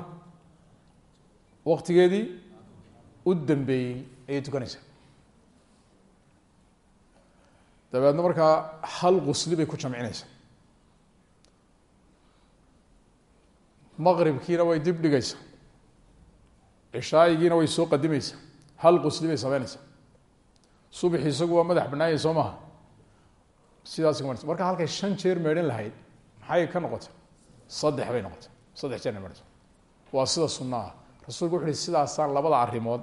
waktigeedii u dambeeyey ayay tukanaysaa. Dabeedna markaa hal qusli bay ku jamcinaysaa. Maqribkiina way dib dhigaysaa. Cishaayigiina way soo qadimaysaa. Hal qusli bay sameynaysaa. Subaxi isagu waa madax banaanyay soo maha sidaas marka halkay shan jeer meedhan lahayd maxay ka noqotay saddex bay noqotay saddex jeer meedhaysa waa sida sunna ah rasuulku wuxu uhi sidaasaan labada arrimood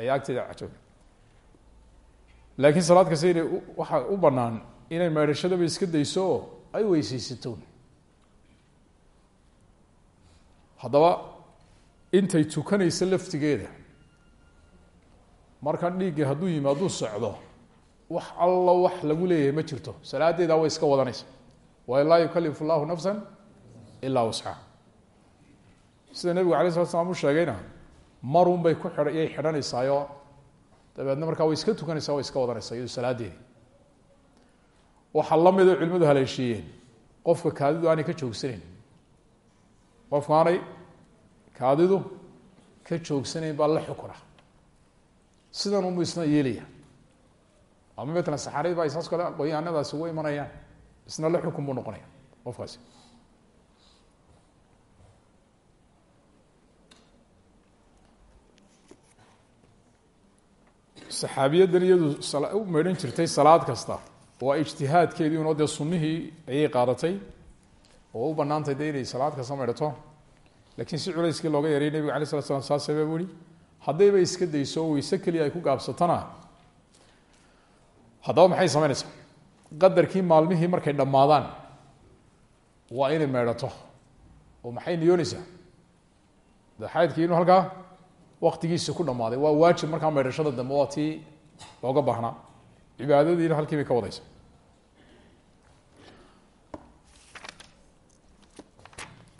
ayaa agteeda cajooga laakiin salaad kasta inay waxaa u banaan inay meedhashadaba iska dayso oo ay weyseysatoon haddaba intay tukanaysa laftigeeda marka dhiiggii hadduu yimi hadduu socdo wax alla wax lagu leeyahay ma jirto. Salaadeedaa way iska wadanaysa. Waayo laa yukalifu llahu nafsa ilaa wasxaa sida nebigu alay slat slam u sheegayna marun bay ku yay xidhanaysaayo dabeedna markaa way iska tukanaysaa way iska wadanaysaa iyado salaadeedi waxaa la midoo culimadu haleeshiiyeen qofka kaadidu aanay ka joogsanayn qofka aanay kaadidu ka joogsanayn baa la xukuna sidan unbu isna yeelaya ama matala saxaaradi baa saas kale qoyaanadaasi uga imanayaan isna la xukun buu noqonaya qofkaasi saxaabiyadan iyadu u meydhan jirtay salaad kasta. Waa ijtihaadkeedii unoo dee sunnihii ayay qaadatay oo u banaantay de inay salaad kasta maydhato laakiin si culayskii looga yaray nebiga alay slat slam saa sabab ui haddayba iska dayso oo weyse keliya ay ku gaabsatona haddaba maxay samaynaysaa? Qadarkii maalmihii markay dhammaadaan waa inay meydhato oo maxay niyoonaysaa? De xaydkii halkaa waktigiisi ku dhammaaday waa waajib markaa maydhashada dambe waa tii looga baahnaa cibaadadiina halkii bay ka wadaysa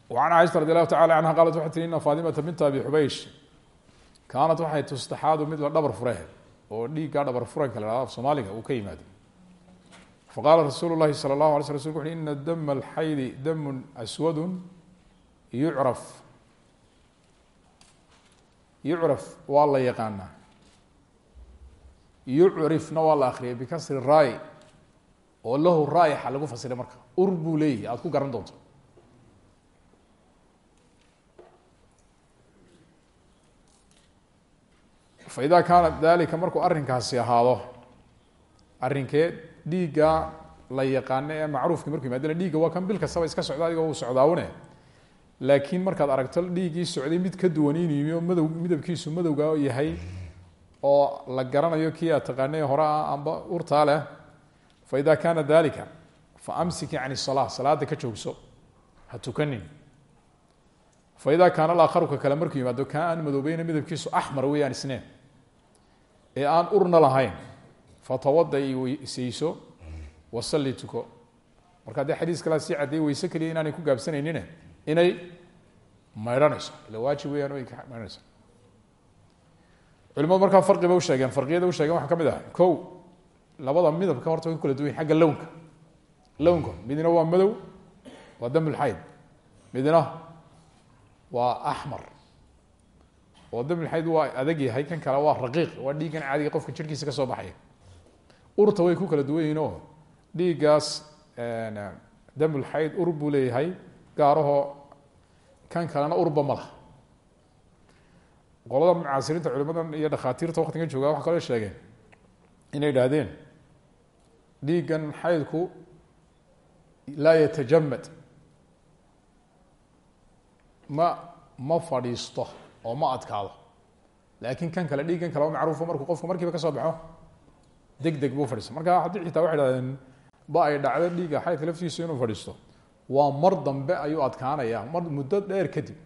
an caiشha radi alahu tacala anha qalat waxay tii ina faadimata binta abi xubaysh kaanat waxay tustaxaadu mid la dhabar fure oo dhiiggaa dhabar furanka la hahdo af soomaaliga uu ka yimaado faqaala rasuulu lahi salى اlahu alay sl rasulku uxu ina dama alxaydi damun aswadu yucraf yucraf waa la yaqaanaa yucrifna waa la akriyay bikasri raay oo lahu raayaxa lagu fasiray marka ur buu leeyahy aada ku garan doonto faida kaana dalika markuu arrinkaasi ahaado arrinkee dhiigga la yaqaano ee macruufki markuu yimaadana dhiigga waa kan bil kastaba iska socda adiga uu socdaawne laakiin markaad aragto dhiiggii socday mid ka duwan in yimi oo midabkiisu madowga yahay oo la garanayo kii aad taqaanay hore ah amba urtaa leh fa ida kaana dalika fa amsik can الsalaa salaada ka joogso ha tukanin. Fa ida kaana alaakharuka kale markuu yimaado kaa aan midabkiisu axmar weeyaan isneen ee aan urna lahayn fatawada i weyseyso wasalli tuko. Marka haddii xadiis kalaa sii caddeey weyse keliya inaanay ku gaabsanaynin inay maydhanayso ila waajib weyaan o ka maydhanayso culimadu markaa farqiba usheegeen farqiyada usheegeen waxaa ka mid ah ko labada midabka horta way ku kala duwan xagga lownka. Lownka midna waa madow waa damulxayd midna waa axmar oo damulxayd waa adag yahay kan kale waa raqiiq waa dhiiggan caadiga qofka jirhkiisa ka soo baxaya. Urta way ku kala duwan yihiin oo dhiiggaas damulxayd ur leeyahay gaarahoo kan kalena urba ma laha qolada mucaasiriinta culimadan iyo dhakhaatiirta waktigan joogaa waxa kaloo sheegeen inay idhaahdeen dhiiggan xaydku laa yatajamad ma ma fadhiisto oo ma adkaado. Laakiin kan kale dhiiggan kale oo macruufo markuu qofku markiiba ka soo baxo deg deg buu fadhiista marka haddii xitaa waxay dhahdeen ba ay dhacdo dhiigga xaydka laftiisu inuu fadhiisto waa mar dambe ayuu adkaanaya mar muddo dheer kadib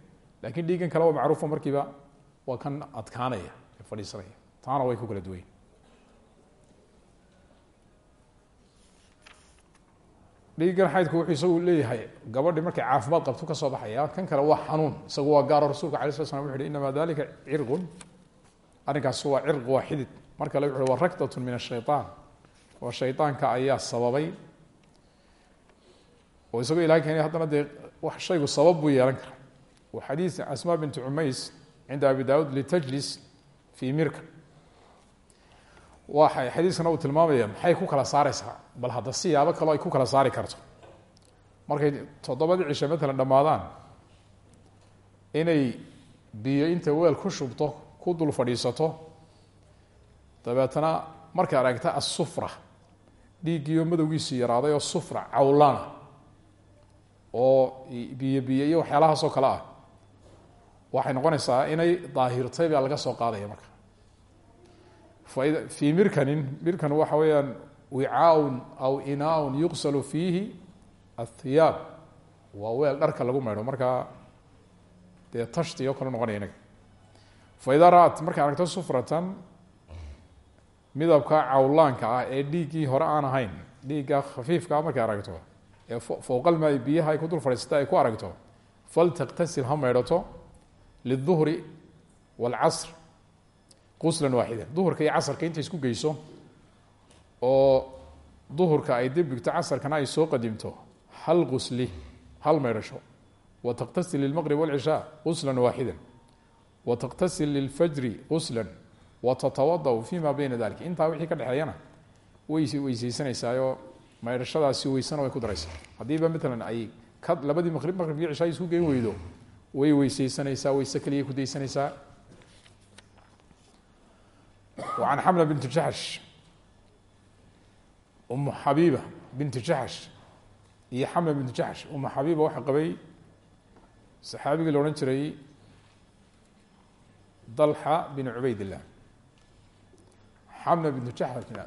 laakiin dhiiggan kale oo macruufo markiiba waa kan adkaanaya ee fadhiisanaya. Taana way ku kala duwayen dhiiggan xaydku wuxuu isagu leeyahay gabadhi markay caafimaad qabtu ka soo baxaya kan kale waa xanuun. Isagu waa gaaro rasuulka alay sla slam wuxu uhi inamaa dalika cirqun. Arrinkaasi waa cirq waa xidid. Mar kale wuxu uhi waa rakdatun min ashayطaan waa shayطaanka ayaa sababay oo isagoo ilahay keenay haddana dee shaygu sabab buu yeelan kara wa xadiis asma binti cumays cinda abi daud litajlis fii mirka. Waxay xadiiskana uu tilmaamaya maxay ku kala saareysaa bal hadda siyaabo kaloo ay ku kala saari karto. Markay toddobadii cishe matalan dhammaadaan inay biyo inta weel ku shubto ku dul fadhiisato dabeetana markay aragta asufra dhiiggiioo madowgiisu yaraaday oo sufra cawlana oo biyo biyo iyo waxyaalahaasoo kale ah. Waxay noqonaysaa inay daahirtay baa laga soo qaadaya marka. Fii mirkanin mirkan waxa weeyaan wicaaun aw inaaun yuqsalu fiihi athiyaab. Waa weel dharka lagu maydho markaa dee tashti oo kale noqonaya inaga. Fa idaa ra'at markay aragto sufratan midabka cawlaanka ah ee dhiiggii hore aan ahayn dhiigga khafiifkaa markay aragto ee fowqalmaay biyaha ay ku dul fadhiisata ay ku aragto faltaktasil ha maydhato liلduhri wاlcasr quslan waaxida duhurka iyo casrka intay isku geyso oo duhurka ay dib dhigto casarkana ay soo qadimto hal qusli hal maydhasho wa taqtasil lilmaqrib wاlcishaa qusla waaxida wa taqtasil lilfajri qusla wa tatawada fi ma bayna dalik intaa wixii ka dhexeeyana way weyseysanaysaayoo maydhashadaasi weysana way ku daraysaa haddiiba maalan ay ka labadii maqrib maqribkii cishaa isku geen weydo way weyseysanaysaa weyse keliya ku daysanaysaa an xamla binti jaxsh umu xabiiba binti jaxsh iyo xamla binti jaxsh umu xabiiba waxaa qabay saxaabigii la jiray dalxa bin cubaydillah xamla bintu jaxshna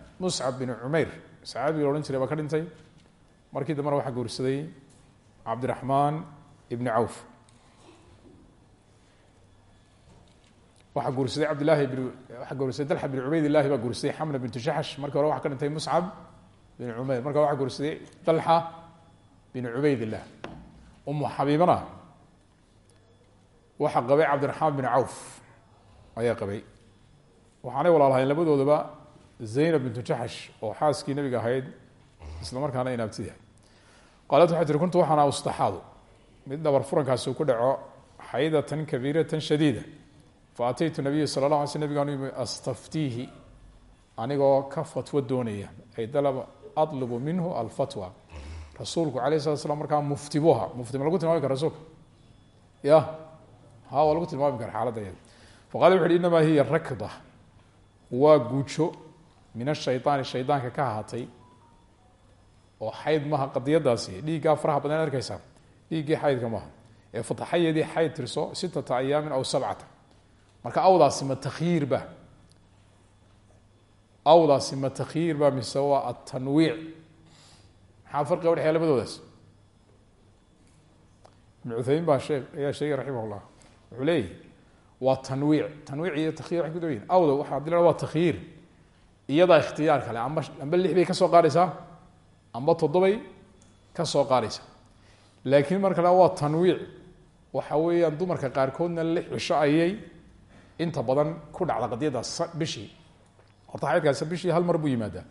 bin cumeyr saxaabigii la odhan jiray baa ka dhintay. Markii dambena waxaa guursaday cabdiraxmaan ibni cawf. Waxaa guursaday cabdilaahi bin waxaa guursaday dalxa bin cubayd illahi baa guursaday xamla bintu jaxsh markii hore waxaa ka dhintay muscab bin cumeyr marka waxaa guursaday dalxa bin cubayd illah umu xabiibana waxaa qabay cabdiraxmaan bin cawf. Ayaa qabay. Waxaanay walaalahayn labadoodaba zaynab bintu jaxsh oo xaaskii nabiga ahayd isla markaana inaabtidahay qaalat waxay tiri kuntu waxaana ustaxaadu mid dhabar furankaasi ku dhaco xaydatan kabiiratan shadiida faataytu nabiya sala la alay sl nabigaan imi astaftiihi anigoo ka fatwo doonaya ay dalaba atlubu minhu alfatwa. Rasuulku alayh slat slam markaa mufti buu ahaa. Mufti ma lagu tilmaami kara rasuulka? Ya ha waa lagu tilmaami kara xaaladda iyada faqala wuxu uhi inamaa hiya rakda waa guujo min ashayطaani shaydaanka ka ahaatay oo xayd maha qadiyadaasi dhiiggaa faraha badan arkaysaa dhiiggii xaydka maaha ee fataxayadii xayd tirso sitata ayaamin aw sabcata. Marka awdaasi ma takhyiir ba. Awdaasi ma takhyiir ba mise waa atanwiic maxaa farqiga udhexeya labadoodaas? Ibn uthaymin baa shee ayaa sheegay raximah llah wuxuu leeyahy waa tanwiic. Tanwiic iyo awda waxa haddii la waa takhyiir iyadaa ikhtiyaar kale. Amba amba lix bay ka soo qaadaysaa amba toddobay ka soo qaadaysaa laakiin marka la waa tanwiic waxa weeyaan dumarka qaarkoodna lix cisho ayay inta badan ku dhacda qadiyadaas bishii. Horta xaydkaasi bishii hal mar buu yimaadaa.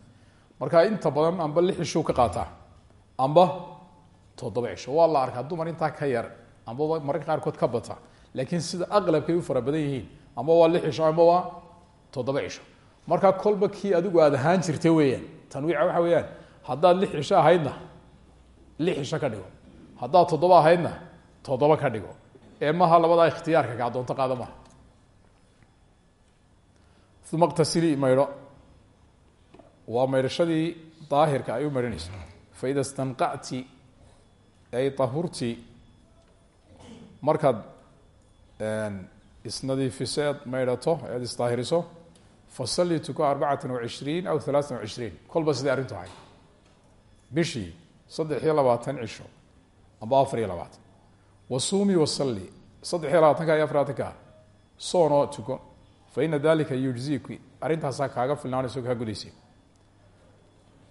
Marka inta badan amba lix cishuu ka qaataa. Amba toddoba cisho waa la dumar intaa ka yar amba mararka qaarkood ka bata. Laakiin sida aqlabkay u fara badan yihiin amba waa lix cisho amba waa toddoba cisho marka kolba kii adigu aad ahaan jirtay weeyaan tanwiica waxa weeyaan haddaad lix cisho ahaydna lix cisho ka dhigo. Haddaad toddoba ahaydna toddoba ka dhigo. Ee maha labadaa ikhtiyaarka kaa doonto qaada maha qtasili maydho waa maydhashadii daahirka ay u maydhanayso faida stanqacti ay tahurti markaad isnadiifiseed maydhato ead isdaahiriso fasalli tuko arbacatan aw halaatan wacishriin kolba siday arrintu ahay bishii saddex iyo labaatan cisho amba afar iyo labaatan wasuumi wasalli saddex iyo labaatanka iyo afar labaatanka tuko faina dalika yujziki arrintaasaa kaaga filnaanayso kaa gudaysa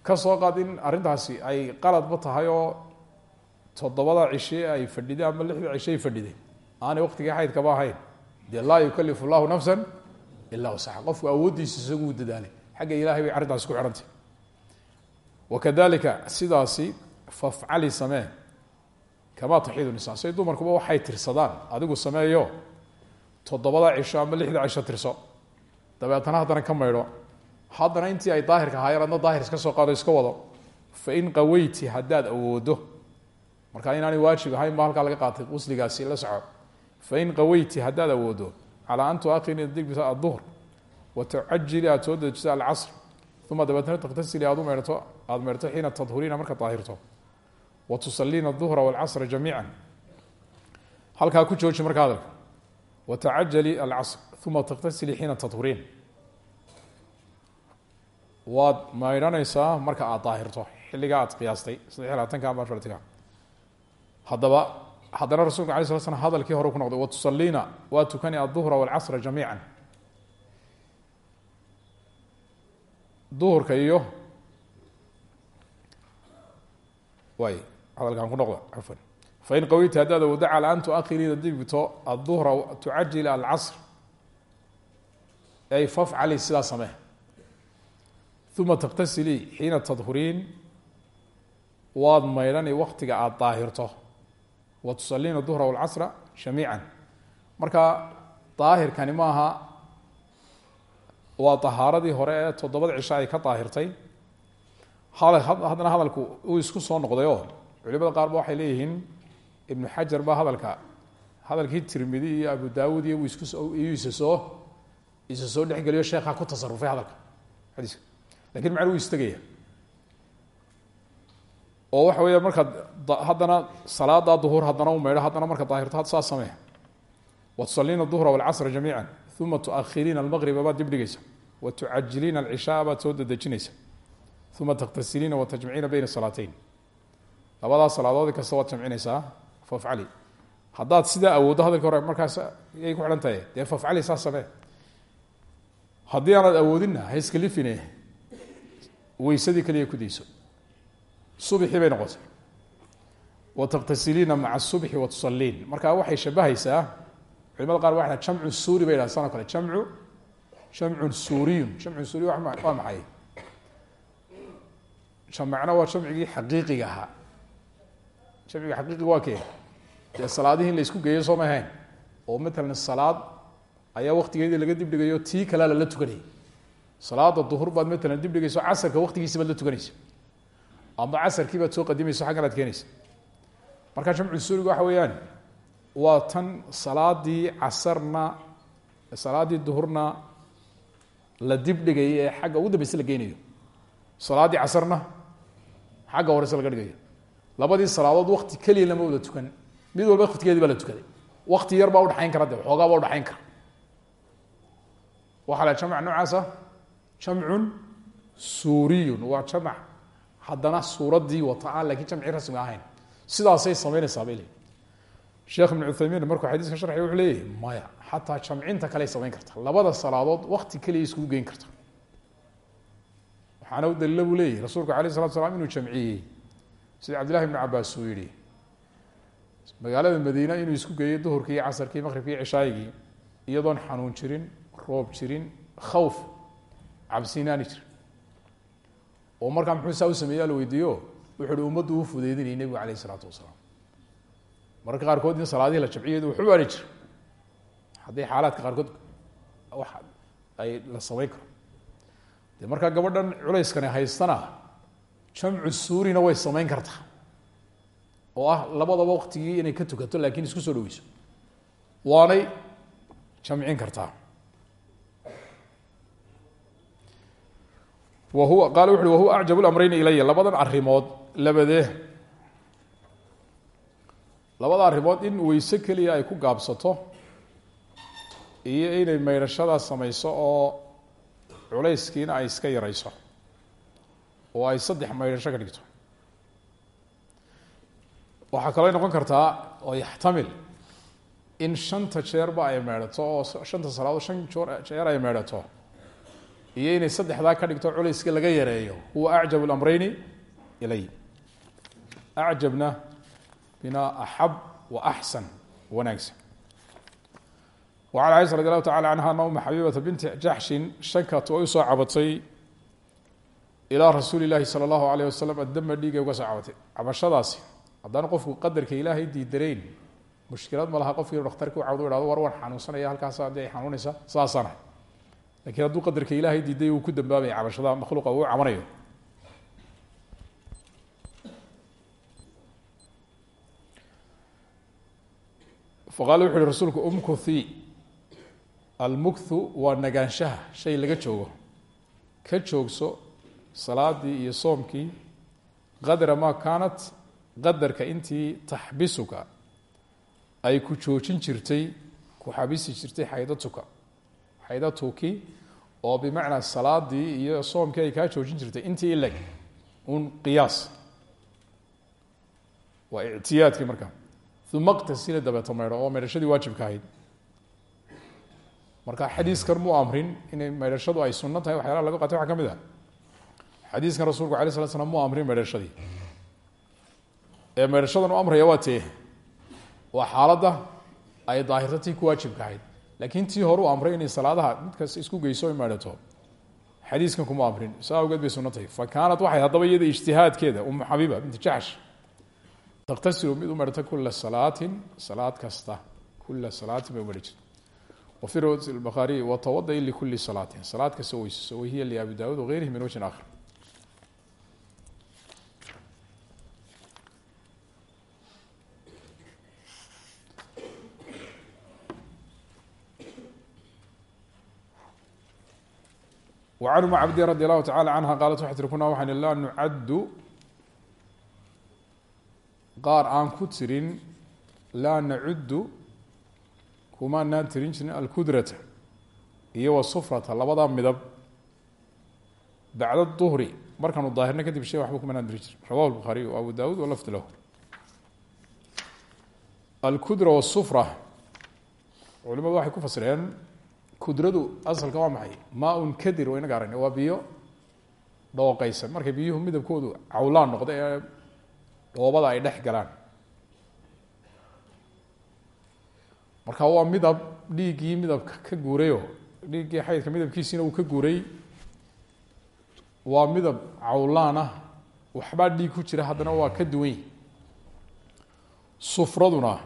ka soo qaad in arrintaasi ay qaladba tahay oo toddobada cishe ay fadhideen ama lixda cishe ay fadhideen aanay waqtigii xaydkaba ahayn dee laa yukalifu llahu nafsa ilaa wasaxa qofku awooddiisa isaguu dadaalay xagga ilahay bay arrintaasi ku xihantay wakadalika sidaasi fafcali samee. Kamaa taxiidu nisaa. Say dumarkuba waxay tirsadaan. Adigu sameeyo. Toddobada cisho ama lixda cisho tirso. Dabeetana haddana ka maydho. Haddana intii ay daahirka ahaayeen daahir iska soo qaado iska wado. Fain qaweyti haddaad awoodo. Markaa inaanay waajib ahayn ba laga qaatay qusligaasi la soco. Fain qaweyti haddaad awoodo calaa an tuakhiri digbisa aduhr wa tucajili aad soo dejiso alcasr uma dabeetna takhtasili aad u meydhato aada meydhato xiina tadhuriina marka daahirto wa tusaliina aduhra walcasra jamiica ku jooji marka hadalka wa tacajali alcasr uma takhtasili xiina tadhuriin waad maydhanaysaa marka aad daahirto xilligaa aad qiyaastay saddex iyo labaatanka ama afartanka haddaba haddana rasulka alay sla slam hadalkii hore ku noqday watusaliina waa tukani aلduhra wاlcasra jamiica duhurka iyo way hadalkaan ku noqda cafan fain qawita haddaad awoodo calى an tuakhirida dibto aلduhra tucajil alcasr ay fafcali sidaa samee uma taktasilii xiina tadhuriin waad maydhani waktiga aada daahirto wa tusaliina duhra walcasra jamiica marka daahirkani maaha waa dahaaradii hore ee toddobada cisho ay ka daahirtay. Haddana hadalku uu isku soo noqdayoo culimada qaar ba waxay leeyihiin ibnu xajar baa hadalka hadalkii tirmidi iyo abu daawud iyo iskuiyu soo isa soo dhexgeliyo sheekha ku tasarufay hadalka xadiiska. Lakin macna wuu istegaya oo waxa weya markaad haddana salaada duhur haddana u maydho haddana marka daahirto saa samee. Wa tusaliina duhra walcasra jamiica uma tuahiriina almaqriba baad dib dhigaysa. Wa tucajiliina alcishaa baad soo dedejinaysa. Uma taktasiliina wa tajmiciina bayna salaateyn labadaas salaadood kasta waad jamcinaysaa fafcali. Haddaad sidaa awooddo hadalka hore markaas yay ku xidhan tahay dee saa samee. Haddii aanaad awoodinna ha lifine weysadii kaliya ku dayso subxii bay noqotay. Wa taktasiliina maca subxi wa tusaliin marka waxay shabahaysaa culimada qaar waa jamcu suuri bay dhaha san o kale jamcu jamcun suuriyun. Jamcun suuriy waa maxay? Jamacna waa jamcigii xaqiiqiga ahaa. Jamciga xaqiiqiga waa kee? Dee salaadihii in la isku geeyo soo oo matalan salaad ayaa waktigeedii laga dibdhigayo tii kalea lala tukanayay. Salaada duhur baad matalan dibdhigayso casarka waktigiisi baad la tukanaysa ama casarkii soo qadimayso xaggan aad keenaysa. Marka jamcu suuriga waxa weeyaan waa tan salaadii casarna salaadii duhurna la dibdhigayay ee xagga ugu dambeyse la geynayo. Salaaddii casarna xagga horese laga dhigayo labadii salaadood wakti keliya lama wada tukan. Mid walba waktigeedii baa la tukaday. Wakti yar baa udhaxayn kara de xoogaa baa udhaxayn kara waxaa la jamc noocaasa jamcun suuriyun waa jamc haddana suuraddii wata aan lakiin jamcii rasmiga ahayn. Sidaasay samaynaysaa bay leeyihiin sheekh ibn cuthaymiin markuu xadiiska sharxay wuxuu leeyahy maya xataa jamcinta kaley samayn karta. Labada salaadood wakti keliya iskugu geyn karta. Waxaana u daliila buu leeyahy rasuulku alayh salatu slam inuu jamciyey. Sida cabdillahi ibnu cabaas uu yihi magaalada madiina inuu isku geeyo duhurkii casarkii maqribkii cishaayigii iyadoon xanuun jirin roob jirin khawf cabsinaani jir oo markaa muxuu saa u sameeya la weydiiyo wuxu uhi ummaddu uu fudeydinayay nebigu alayh isalaatu wasalaam. Mararka qaarkood in salaadihi la jamciyeedu wuxu baani jir haddii xaalaadka qaarkood ay la samayn karo. Dee markaa gabadhan culayskani haystana jamcu suurina way samayn kartaa oo ah labadaba waktigii inay ka tukato laakiin isku soo dhaweyso waanay jamcin kartaa wa huwa qaala wuxu uhi wahuwa acjab lamrayni ilaya labadan arrimood labadee. Labada arrimood in weyse keliya ay ku gaabsato iyo inay maydhashadaa samayso oo culayskiina ay iska yarayso oo ay saddex maydhasho ka dhigto. Waxaa kaloo noqon kartaa oo yaxtamil in shanta jeerba ay meedhato oo shanta salaadood shan joor jeer ay meedhato iyo inay saddexdaa ka dhigto culayska laga yareeyo huwa acjab اlamrayni ilay acjabna bina axab wa axsan wanaagsan وعن caiشha رadي الlahu taعalى عanha ana uma xabibata binti jaxshin shakat way usoo cabatay ilaa rasuuli الlahi salى الlahu عalيه wasalam addama dhiigay uga soo cabatay cabashadaasi haddaan qofku qadarka ilaahay diidarayn mushkilad ma laha qofki inu dhakhtarki u cawdo hahdo war waan xanuunsanaya halkaas haddii ay xanuunaysa saasana lakiin hadduu qadarka ilaahay diiday uu ku dambaabaya cabashada makhluuqa uu cabanayo faqaala wuxu uhi rasuulku umkuthi almukthu waa nagaanshaha shay laga joogo. Ka joogso salaadii iyo soomkii qadra maa kaanat qadarka intii taxbisuka ay ku joojin jirtay ku xabisi jirtay xaydatuka xaydatuki oo bimacnaa salaadii iyo soomkii ay kaa joojin jirtay intii ileg un qiyaas. Waa ictiyaadkii markaa uma qtasila dabeeto maydho oo maydhashadii waajibka ahayd. Marka xadiiskan muu amrin inay maydhashadu ay sunno tahay waxyaalaha laga qatay waxaa ka mid ah. Xadiiskan rasuulku alay slat slam muu amrin maydhashadii ee maydhashadan u waa tee. Waa xaaladda ay daahirto tii ku waajibka ahayd laakiin tii hore u amray inay salaadaha mid kasta isku geyso ay maadhato. Xadiiskan kuma amrin. Saa awgeed bay sunno tahay fa kaanat waxay haddaba iyada ijtihaadkeeda umu xabiiba binti jaxsh takhtasilu mid u marhta kula salaatin salaad kasta. Kula salaatin bay umari jirta wa fi riwaayat albakhaariy watawada likuli salaatin. Salaad kasta weysiso wahiya liabi daawuud wagayrihi min wajhin aakhar an uma cabdi radi allahu tacala canha qaalat waxay tiri kuna waxaan laa nucaddu qaar aan ku tirin laa nacuddu kumaanaan tirin jirin alkudrata iyo wasufrata labada midab bacda duhri markaanu daahirna kadib shay waxba kumaanaan tirin jirin rawahu lbukhaariy abu daawud walafd lahu alkudra wasufra culimadu waxay ku fasireen kudradu asalka waa maxay? Maa-un kadir wa inaga aragna. Waa biyo dhooqeysan markay biyuhu midabkoodu cawlaan noqdo ee dhoobada ay dhex galaan. Marka waa midab dhiiggii midabka ka guurayo dhiiggii xaydka midabkiisiina uu ka guuray. Waa midab cawlaan ah. Waxbaa dhiig ku jira haddana waa ka duwany sufraduna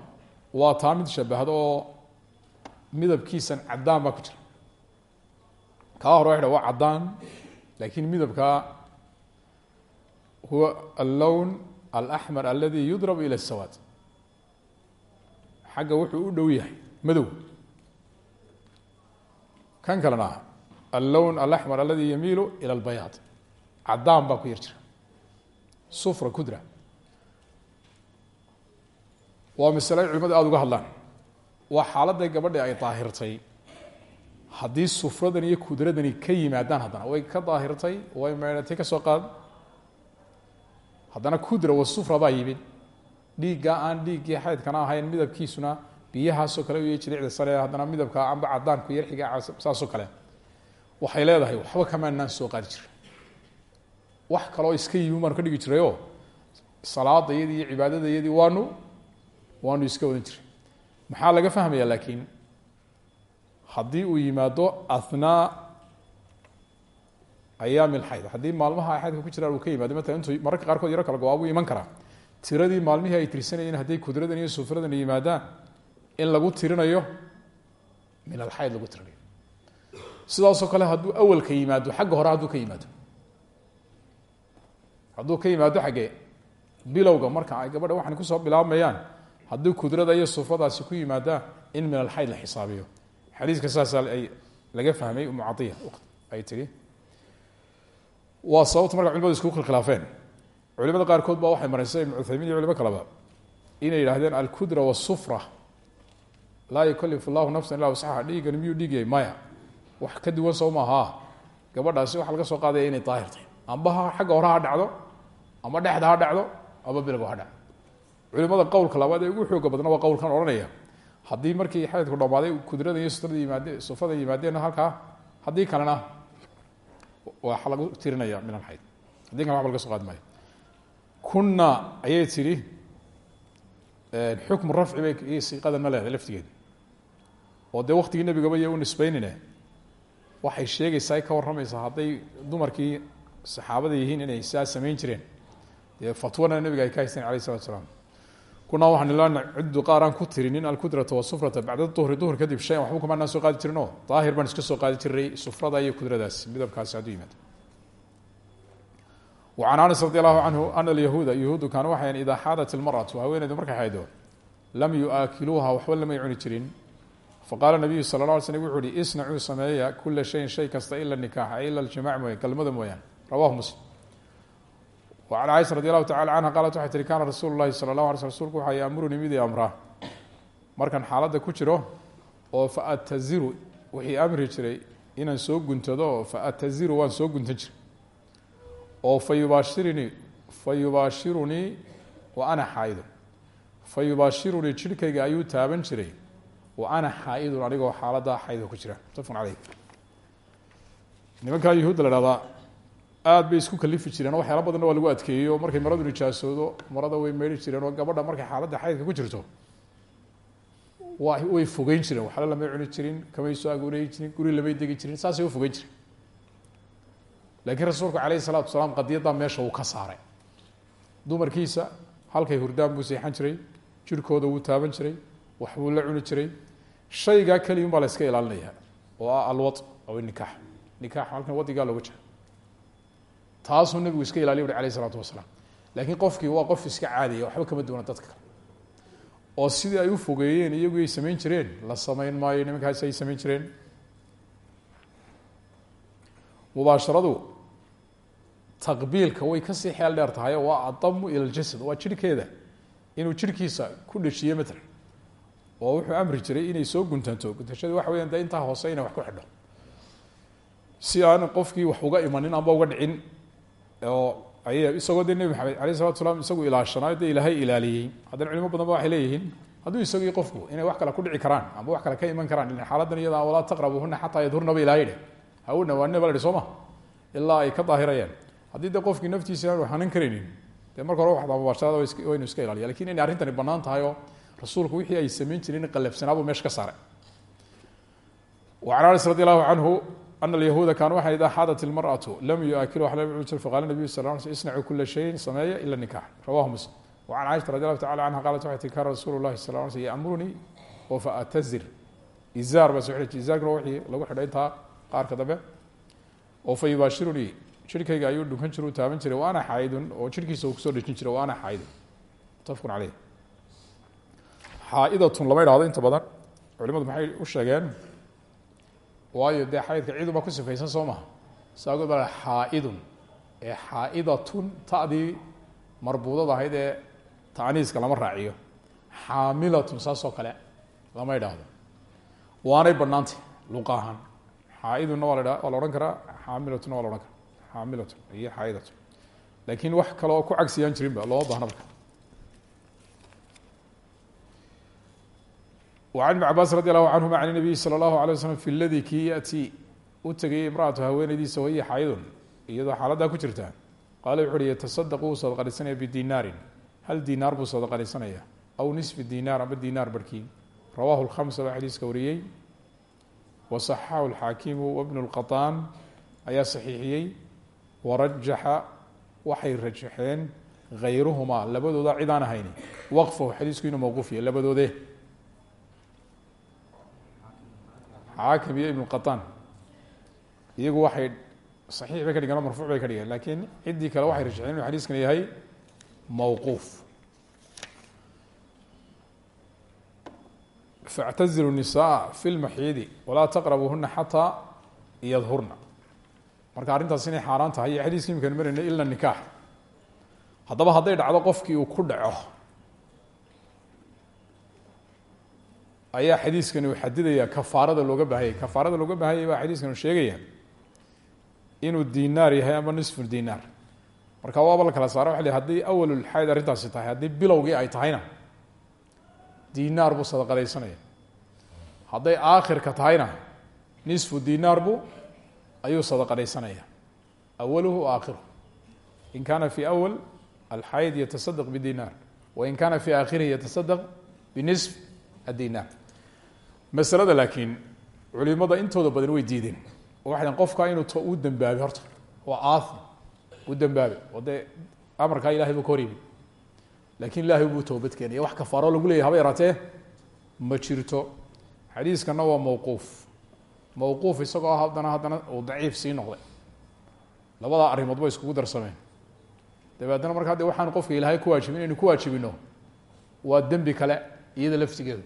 waa taa mid shabahdo oo midabkiisan cadaan baa ku jira. Kaa hore wa waa cadaan laakiin midabka huwa allown alaxmar aladi yudrab ila sawaad xagga wuxuu u dhow yahay madow. Kan kalena allown alaxmar aladi yamiilu ila albayaad. Cadaan baa ku jira. Sufra kudra. Waa masale ay culimadu aada uga hadlaan waa xaaladday gabadhi ay daahirtay. Haddii sufradan iyo kudradani ka yimaadaan haddana way ka daahirtay way meedhatay ka soo qaad. Haddana kudra wa sufra baa yimid. Dhiiggaa aan dhiiggii xaydkana ahayn midabkiisuna biyahaasoo kale iyo jilicda sare haddana midabka amba cadaanku yarxiga saasoo kale. Waxay leedahay waxba kamaanaan soo qaadi jira wax kaloo iska yimi baanu dhigi jirayoo salaada iyadii waanu waanu iska wadan jiray maxaa laga fahmaya laakiin? Haddii uu yimaado athnaa ayaami lxayd haddii maalmaha ay xaydka ku jiraan uu ka yimaado matalan intuu mararka qaarkood yaro kala go'aabuu iman karaa. Tiradii maalmihii ay tirsanayeen hadday kudradan iyo sufradan yimaadaan in lagu tirinayo min alxayd lagu tirinayo. Sidaasoo kale hadduu awalka yimaado xagga hore hadduu ka yimaado. Hadduu ka yimaado xaggee bilowga marka ay gabadha waxaan ku soo bilaabmayaan haddii kudrada iyo sufradaasi ku yimaadaan in min alxayd la xisaabiyo. Xadiiska saasaa laga fahmay umu caiya ay tihi waa sababta marka culimadu isku khilkhilaafeen. Culimada qaarkood baa waxay maraysa ibnu cuthaymin iyo culimo kaleba inay yidhahdeen alkudra wasufra laa yukalifu llahu nafsan illa wasaxa dhiiggani miyuu dhiigyahay maya. Wax ka duwan soo maaha gabadhaasi waxaa laga soo qaadaya inay daahirtay amba ha xagga hore ha dhacdo ama dhexda ha dhacdo ama bilowga ha dhacdo culimada qowlka labaad ee ugu xooga badna waa qowlkan odhanaya. Haddii markii xaydku dhammaaday kudrada iyo sutrada yimaade sufada yimaadeenna halkaa haddii kalena waxa lagu tirinaya min alxayd. Haddii kalena waba laga so qaadi kuna ayay tidhi xukmu rafci bay iyo siiqadanna leedahay laftigeeda. Oo dee waktigii nebigaba iyo u nisbeynine waxay sheegaysaa ka warramaysaa hadday dumarkii saxaabada yihiin inay saa samayn jireen. Dee fatwana nebiga ay ka haysteen alayh isalatu salaam kuna waxaan ilaa ciddu qaar aan ku tirinin alkudrata wasufrata bacda duhri duhur kadib shay waxba kumaanaan soo qaadi jirinoo daahir baan iska soo qaadi jirnay sufrada iyo kudradaas midabkaasi hadduu yimaado wacan anas radi allahu canhu ana alyahuuda yahuuddu kaanu waxayan idaa xaadat ilmaratu haweeneydu markay xaydo lam yu-aakiluuha waxba lamay cuni jirin. Faqaala nabiyu sala la alay slm wuxu uhi isnacuu sameeya kula shayin shay kasta ila nikaaxa ila aljimac mooya galmada mooyaan. Rawahu muslim. وعن caiشha رadي الlahu taعala canha qalat waxay tihi kaana rasuulu الlahi salى الlaه alay sl rsulku waxa yaamurunii mid i amraa markaan xaaladda ku jiro oo faataziru wixii amri jiray inaan soo guntado oo faataziru waan soo guntan jiray oo fa yubaashirinii fa yubaashirunii wa ana xaaidun fa yubaashirunii jidhkayga ayuu taaban jiray wa ana xaa-idun anigoo xaaladdaa xaydka ku jira mutafaqun caleyh nimankaa yuhuudda la hahdaa aada bay isku kalifi jireen o waxyaala badanna waa lagu adkeeyey markay maradu nijaasoodo marada way meydhi jireen oo gabadha markay xaaladda xaydka ku jirto wa way fogeyn jireen. Waxla lamay cuni jirin kamay soo aguureyi jirin guri lamay degi jirin saasay u fogeyn jiren laakiin rasuulku alayhi salaatu wasalaam qadiyaddaa meesha uu ka saaray. Dumarkiisa halkay hurdaan buu seexan jiray jirhkooda wuu taaban jiray waxbuu la cuni jiray. Shaygaa keliya baa la iska ilaalinaya oo ah alwad aw nikaax. Nikaax halkan wadigaa looga jira taasuu nabigu iska ilaaliy uri alayh isalaatu wasalaam. Laakiin qofkii waa qof iska caadiya waxba kama duwana dadka. Kale oo sidii ay u fogeeyeen iyagu ay samayn jireen. La samayn maayo nimankaasi ay samayn jireen. Mubaasharadu taqbiilka way ka sii xeel dheer tahay waa adamu ila ljasad waa jirhkeeda inuu jirhkiisa ku dheshiye matalan. Oo wuxuu amri jiray inay soo guntanto guntashada waxa weyan de intaa hoose inay wax ku xidho. Si aan qofkii wax uga imanin amba uga dhicin oo ay isagoo dee nebi maxamed aleyh salatu slam isagu ilaashanaayo dee ilaahay ilaaliyey. Haddana culimo badan ba waxay leeyihiin hadduu isagii qofku inay wax kale ku dhici karaan ama wax kale ka iman karaan ilan xaaladan iyada walaa taqrabuuhuna xataa yadhurna ba ilahay dhe ha u dhawaanina ba la hi soo ma ilaa ay ka daahirayaan. Haddii dee qofkii naftiisa inaanu xanan karaynin dee marka hore waxda mubaasharada waynu iska ilaaliya laakiin inay arrintani bannaan tahay oo rasuulku wixii ay samayn jireen qalabsanaabuu meesha ka saaray an anas radi allahu canhu أن اليهوuda كانوا waxay إdا xاadت المرأة lm يؤkل wa lm jir fqال النبي صل اه علي اصنعوا كuلa شhayءi sameeya إلا النكاح رwاه مسلم وعن cائشhaة رضي الله تعالى عنها قالت waxay tii kاn رasuل الlahi صلى اه علي sلم yأmرنii oo faأtزir iزاar ba so iزاarkuna wii lagu xidhay intaa qaarka dambe oo fa yubaashirunii jirhkayga ayuu dhunkan jir u taaban jiray wa ana xaaidun oo jirhkiisa uu kusoo dhejin jiray wa ana xaaidun mutafaqun caleyh xaa'idatun lama idhahdo inta badan culimadu maxay u sheegeen waayo dee xaydka ciidunbaa ku sifaysan soo maha saagood baa xaaidun. Ee xaa'idatun ta'dii marbuudada ahayd ee ta'niiska lama raaciyo. Xaamilatun saasoo kale lama idhaahdo waanay banaantay luqa ahaan. Xaaidunna waa la waa la odhan karaa xaamilatuna waa la odhan karaa. Xaamilatun iyo xaa'idatun laakiin wax kale oo ku cagsiyaan jirin ba looma baahna marka an ibn cabaas radi allahu canhuma can nabiyi sala allahu alay waslam fi ladii kii yatii u tegayey imraatu haweenaydiisa wahiya xaydun iyadoo xaaladdaa ku jirta qaala wuxu uhi yatasadaqu wuu sadaqanaysanaya bidinaarin hal dinaar buu sadaqanaysanaya aw nisfi dinaar ama dinaar barhkii rawahu lkhamsa baa xadiiska wariyey wa saxaxahu alxaakimu wabnu lqataan ayaa saxiixiyey warajaxa waxay rajaxeen hayruhumaa labadooda cid aan ahayn waqfahu xadiisku xaakim iyo ibn qaطan iyagu waxay صaxiix bay ka dhigeen o marfuuc bay ka dhigeen lakiin ciddii kale waxay rajxeen inu xadiiskan yahay mawquuf faاctazilu الnisaء fi اlmaxiidi walaa taqrabuhuna xataa yadhurna marka arrintaas inay xaaraan tahay iyo xadiiska imikanu marayna ila nikaax haddaba hadday dhacdo qofkii uu ku dhaco ayaa xadiiskani uu xadidaya kafaarada looga baahayay kafaarada looga baahayay baa xadiiskanu sheegaya inuu dinaar yahay ama nisfu dinaar marka waaba la kala saara waa l haddii awalulxayd arrintaasi tahay haddii bilowgii ay tahayna dinaar buu sadaqadaysanaya. Hadday aakhirka tahayna nisfu dinaar bu ayuu sadaqadaysanaya. Awaluhu aakhiruhu in kana fi awal alxayd yatasadaq bidinaar wain kana fi aakhirihi yatasadaq binisf adinaar masalada laakiin culimada intooda badan way diideen. Oo qofka inuu u dambaabe horta. Waa aathim u dambaabe oo dee amarkaa buu ka hor ilaahay buu toobad keenaya wax kafaaro lagu leeyahy haba yaraatee? Ma jirto. Xadiiskana waa mawquuf. Mawquuf isagoo haddana haddana uu daciif sii noqday. Labadaa arrimood ba iskugu darsameen. Dabeetna markaa de waxaanu qofka ilaahay ku waajibin inaynu ku waajibino waa dembi kale iyada laftigeedu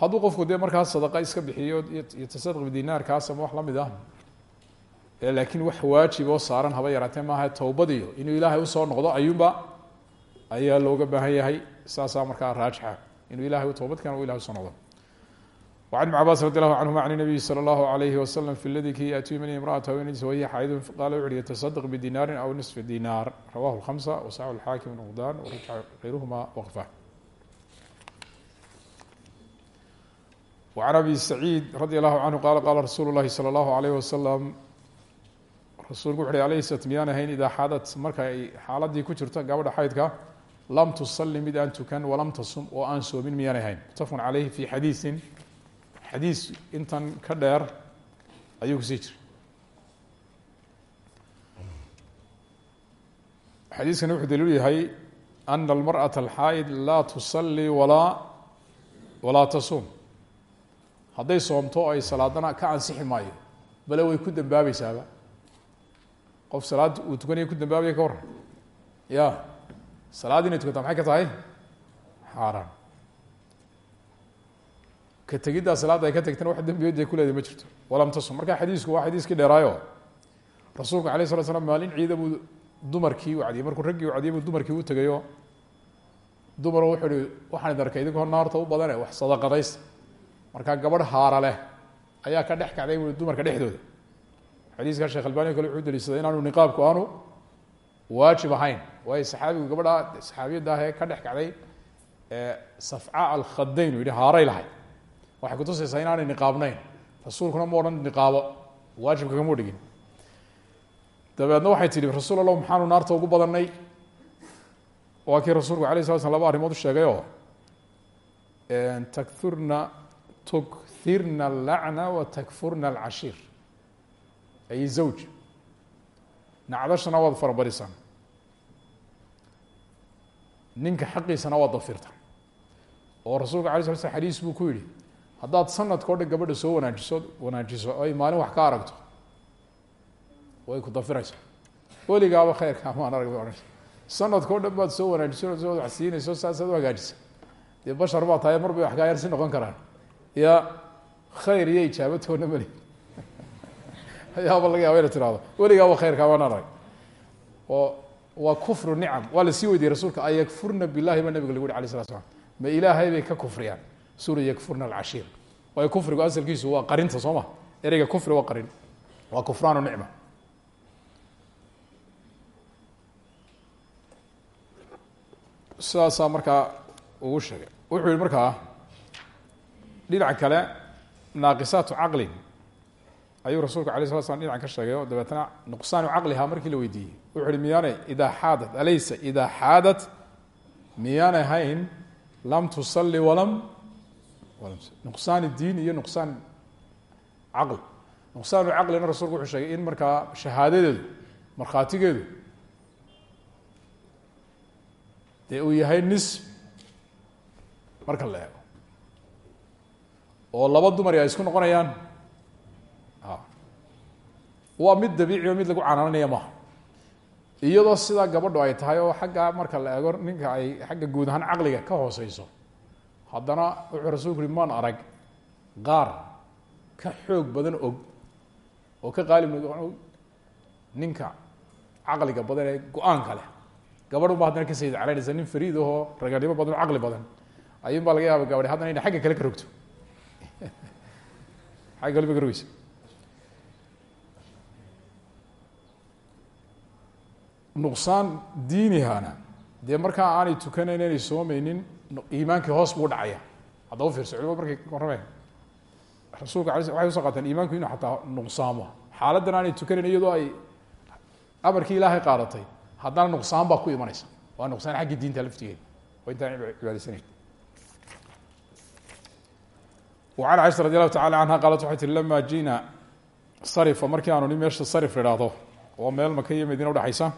hadduu qofku dee markaas sadaqa iska bixiyo yatasadaq bidinaarkaas ama wax lamid ah laakiin wax waajib oo saaran haba yaraatee maaha towbadiyo inuu ilaahay usoo noqdo ayuunba ayaa looga baahan yahay saasaa markaa raajixa inuu ilahay towbad keeno ilahay usoo noqdo وعن بن عbاس رضي الله عنهma عن النبي slى الله عليه وسلم في اldي ki yأتي mن امرأة haweenaydiis wahiy xaydun qala wuxu uhi yتصدق بدinاari أو نصف ديناr رwاه الخمسة وsعه الحاkم نqdاn ورجع غayrهma وقفة وعن أbي سعيid رضي الله عنه qال qala رsuل الlahi slى الله عليه وسلم rasuulku wuxu uhi alayhi slat miyaan ahayn idaa xaadat marka ay xaaladii ku jirto gabadha xaydka lam tusalli mid aan tukan walam tasum oo aan soomin miyaanay ahayn muttafaqun caleyhi fi xadiisin xadiis intan ka dheer ayuu kusii jira xadiiskani wuxuu daliilu yahay ana almarأaة alxaa'id laa tusalli walaa walaa tasuum hadday soomto ay salaadana ka ansixi maayo. Bale way ku dembaabaysaaba qof salaad uu tukanaya ku dambaabaya ka waran ya salaad inay tukataa maxay ka tahay? Xaaraan ka tegiddaa salaadda ay ka tagtana wax dembigeed ay kuleedahay ma jirto. Walam tasum. Marka xadiisku waa xadiiskii dheeraayo. Rasuulku alay slat slam maalin ciida buu dumarkii wacdiyey markuu raggii wacdiyey buu dumarkii u tegayo dumaro wuxuu waxaan arkay idinkoo naarta u badane wax sadaqadaysta markaa gabadh haara leh ayaa ka dhex kacday bui dumarka dhexdooda. Xadiiska sheekh albani kale wuxuu daliishaday inaanu niqaabku aanu waajib ahayn. Waayo saxaabigu gabadha saxaabiyadda ah ka dhex kacday safca alkhadayn uu yihi haaray lahay waxay kutusaysaa inaanay niqaabnayn. Rasuulkuna ma odhan niqaabo waajibka kama dhigin. Dabeedna waxay tihi rasuul maxaanu naarta ugu badanay waa rasuulku alay sala slam laba arrimood u sheegay oo takfurna tukirna alacna wa takfurna alcashiir ay zawj. Nacdashana waad farabarisaan ninka xaqiisana waad dafirtaan oo rasuulka alay sala slam xadiis buu ku haddaad sanadka o dhan gabadha soo wanaajiso wanaajiso ay maalin wax ka aragto way ku dafiraysaa. Weligaaba khayrka amaan arag sanadka o dhan baad soo wanaajiso wax siinayso saasaad u hagaajisa. Dee bashar baa tahay mar bay wax kaa yarsi noqon karaan ya khayr iyo ijaabatoona mali ayaaba laga yaaba ina tirahdo weligaaba khayrka amaan arag. Oo waa kufru nicam waa la sii weydiiyey rasuulka ayakfurna billahi baa nabiga lagu yuri alay slat ma ilaahay bay ka kufriyaan. Sura yakfurna alcashiir waayo kufrigu asalkiisu waa qarinta soo ma? Ereyga kufri waa qarin. Waa kufraanu nicma sidaasaa markaa ugu sheegay. Wuxuu yihi markaa dhinaca kale naaqisaatu caqlin ayuu rasuulku alay slat slam dhinacan ka sheegay oo dabeetna nuqsaanu caqliha markii la weydiiyey. Wuxu uhi miyaanay idaa xaadat alaysa idaa xaadat miyaanay hayn lam tusalli walam nuqsaan diin iyo nuqsaan caql nuqsaanu caqlina rasulku wuxuu sheegay in markaa shahaadadeedu markhaatigeedu dee uu yahay nis marka la oo laba dumari ay isku noqonayaan. Waa mid dabiici oo mid lagu canaananaya maaha. Iyadoo sidaa gabadho ay tahay oo xagga marka la eego ninka ay xagga guud ahaan caqliga ka hooseyso haddana wuxuu rasuulku uhi maan arag qaar ka xoog badan og oo ka qaalib og ninka caqliga badan ee go'aanka leh. Gabadh ba haddana ka sayid calaynaysa nin fariid ahoo raganimo badan oo caqli badan. Ayuun baa laga yaaba gabadhi haddana ina xagga kale ka rogto xagga kale ba ka rogeysa nuqsaan diinihana dee markaa aanay tukanayn inay soomeynin iimaankii hoos buu dhacaya. Haddaba fiirso culimadu markay warrameen rasuulka ala waxay u soo qaateen iimaanku inuu xataa nuqsaamo. Xaaladdan aanay tukanayn iyadoo ay amarkii ilaahay qaadatay. Haddana nuqsaan baa ku imanaysa. Waa nuqsaan xaggii diinta laftigeeda. Oo intaan cibaadaysanayn an caiشha radi allahu tacala canha qaalat waxay tihi lama jina sarifa markii aanu ni meesha sarif idhaahdo oo meel maka iyo madiina udhexaysa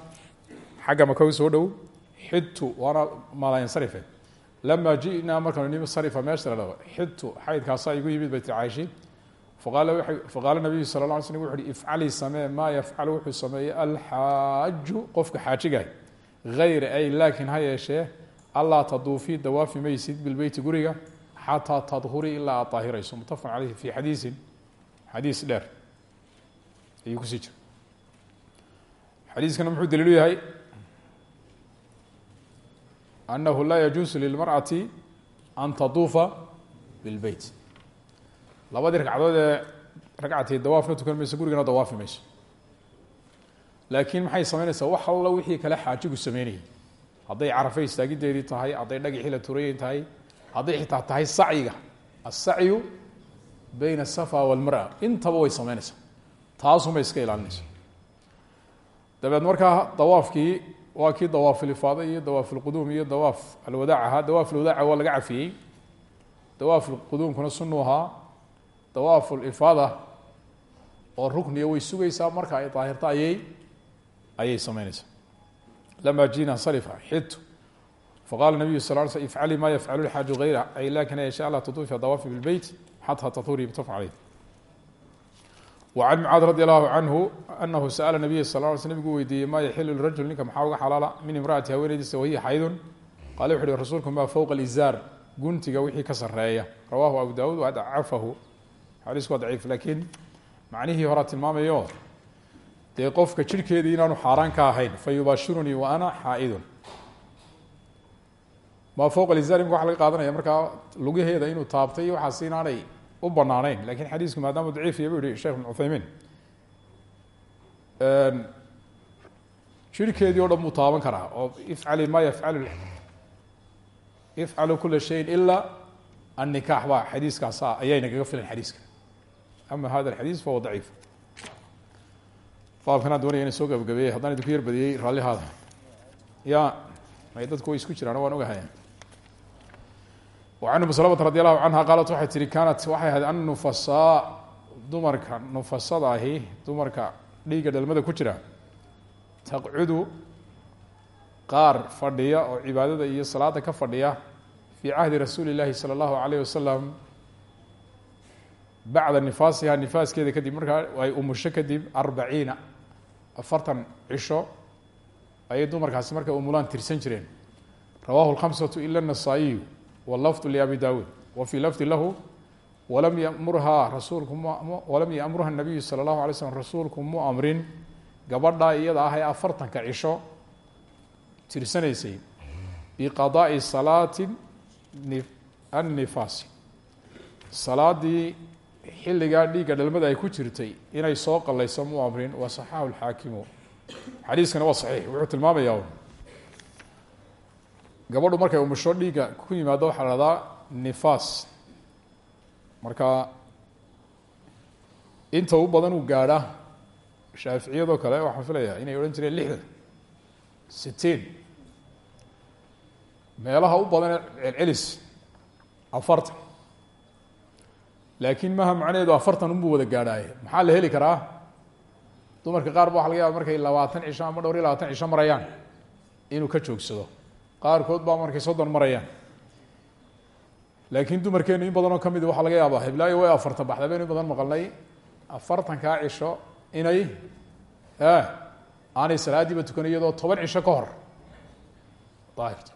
xagga maka u soo dhow xidtu waana maalaynsarife lama ji'naa markaanu ni sarifa meesha ladhahdo xidtu xaydkaasa igu yimid bay tii caishi faqaala nabiyu sala la alay slm wuxu uhi ifcalii samee maa yafcalu wuxuu sameeyey alxaaju qofka xaajigaah hayr ay laakin ha yeeshee allaa taduufii dawaafi maysid bilbeyti guriga xataa tadhurii ilaa aad daahirayso mutafaqun caleyhi fi xadiisin xadiis dheer ayuu ku sii jira xadiiskana muxuu daliilu yahay? Anahu laa yajuusu lilmarأati an taduufa bilbeyt labadii ragcadood ee ragcatay dawaafna tukan mayso gurigana dawaafi mayso. Laakiin maxay samaynaysaa? Wax alla wixii kale xaajigu sameynayay. Hadday carafe istaagideedii tahay hadday dhagixii la turayay tahay hadday xitaa tahay sacyiga asacyu bayna asafa walmara. Intaba way sameynaysaa taasumay iska ilaalinaysa. Dabeed markaa dawaafkii waa kii dawaaf ilifaada iyo dawaaf lquduum iyo dawaaf alwadaac ahaa. Dawaaf alwadaaca waa laga cafiyey. Dawaaf lquduumkuna sunu ahaa. Dawaaf lifaada oo rukniya way sugaysaa. Marka ay daahirto ayay ayay sameynaysaa lama jina sarifa xidtu faqala nabiyu sal ly sl ifcali ma yafcalu lxaaju hayra ay lakin yasha la tutuufi dawaafi bilbeyt xata tahurii mutafaq caleyh وعن mعاad رضي الله عنه أنه سأل النبي صلى اه علي sل nبgu weydiiyey ma yaxiل لرaجuل ninka maxaa uga xalaala min imرأaةi haweenaydiisa wahiya xaydun qale wuxu uhi rasuulku ma fوqa الإزاar guntiga wixii ka sareeya rawahu abu dawud وadcafahu xadiisku waa ضaciif lakiin macnihii horaa tilmaamayo dee qofka jirhkeedii inaanu xaaraan ka ahayn fayubashirunii وأna xaaئdu ma fowqa lisan imka laga qaadanaya. Markaa lugaheeda inuu taabtay iyo waxaas inaanay u banaaneyn laakiin xadiisku maadaama daciif iya bu yihi shekh ibn cuthaymiin. Jirhkeedii o dhan buu taaban oo ifcali ma yafcalu ifcalu kula shayin ilaa annikaax. Baa xadiiskaasa ayayna kaga filan xadiiska. Ama hada alxadiis fahuwa daciif. Baabkan aan doonaya ina soo gabagabeeyey haddaan idinku yarbadiyey raallihaada ya may dadku isku jiraan waan ogahaya وعن uم سلمة رضي الله عنها qالت waxay tihi kanat waxay ahayd النufasaa dumarka nufasada ahi dumarka dhiigga dhalmada ku jira taqcudu qaar fadhiya oo cibaadada iyo salaada ka fadhiya fii cahdi rasuuli الlahi salى الlahu عalيه wasalam bacda nifaasiha nifaaskeeda kadib markaa ay umusho kadib arbaciina afartan cisho ayay dumarkaasi markay umulaan tirsan jireen rawahu الkhamسaة ila النasaaئiyu wlafd labi dawuud wa fii lafdi lahu walam yamurhaa rasuulku walam yamurha nabiyu sala allahu alay slm rasuulku mu amrin gabadhaa iyada ah ee afartanka cisho tirsanaysay biqadaai salaati annifaasi salaadii xilligaa dhiigga dhalmada ay ku jirtay inay soo qalayso mu amrin wa saxaxu lxaakimu xadiiskana waa saxiix wuxuu tilmaamayaa gabadhu markay umusho dhiigga ku yimaado waxaa la hahdaa marka inta u badan uu gaadha shaaficiyadoo kale waxaan filayaa inay odhan jireen lixdan sitiin meelaha u badan celcelis afartan. Laakiin maha macnaheedu afartan unbuu wada gaadhaaye. Maxaa la heli karaa? Dumarka qaar ba waxa laga yaaba markay labaatan cisho ama dhowr iyo cisho marayaan inuu ka joogsado qaarkood baa markay soddon marayaan. Laakiin dumarkeenu in badanoo ka mid waxaa laga yaabaa hiblaayo way afartan baxda in badan maqalnay afartankaa cisho inay aanay salaadiiba tukan iyadoo toban cisho ka hor. Daahirto.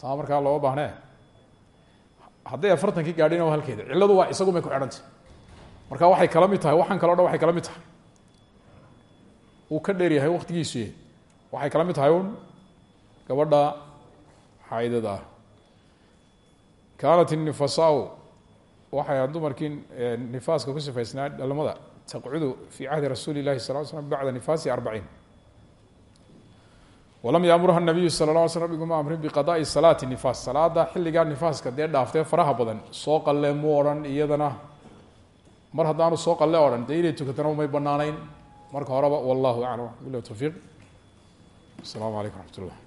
Taa markaa looga baahnee hadday afartankii gaadhin waa halkeeda. Cilladu waa isagu may ku xidhantay. Marka waxay kala mid tahay waxaan kaleo dhan waxay kala mid tahay. Uu ka dheeryahay waktigiisuy waxay kala mid tahay gabadha xaydada ah kaanat الnifasaa waxay ahaa dumarkii nifaaska ku sifaysnaa dhalmada taqcudu fii cahdi rasuuli الlahi sal ly slm bacda nifaasi arbaciin walam yaamurha الnabiyu salى la alay sl nabiguma amrin biqadaءi salaati nifaas salaada xilligaa nifaaska dee dhaaftee faraha badan soo qalle mu odhan iyadana mar haddaanu soo qalle odhan dee inay tukatana umay banaanayn marka horeba wallahu aclam bilah towfiiq asalaamu calaykum raxmat ullah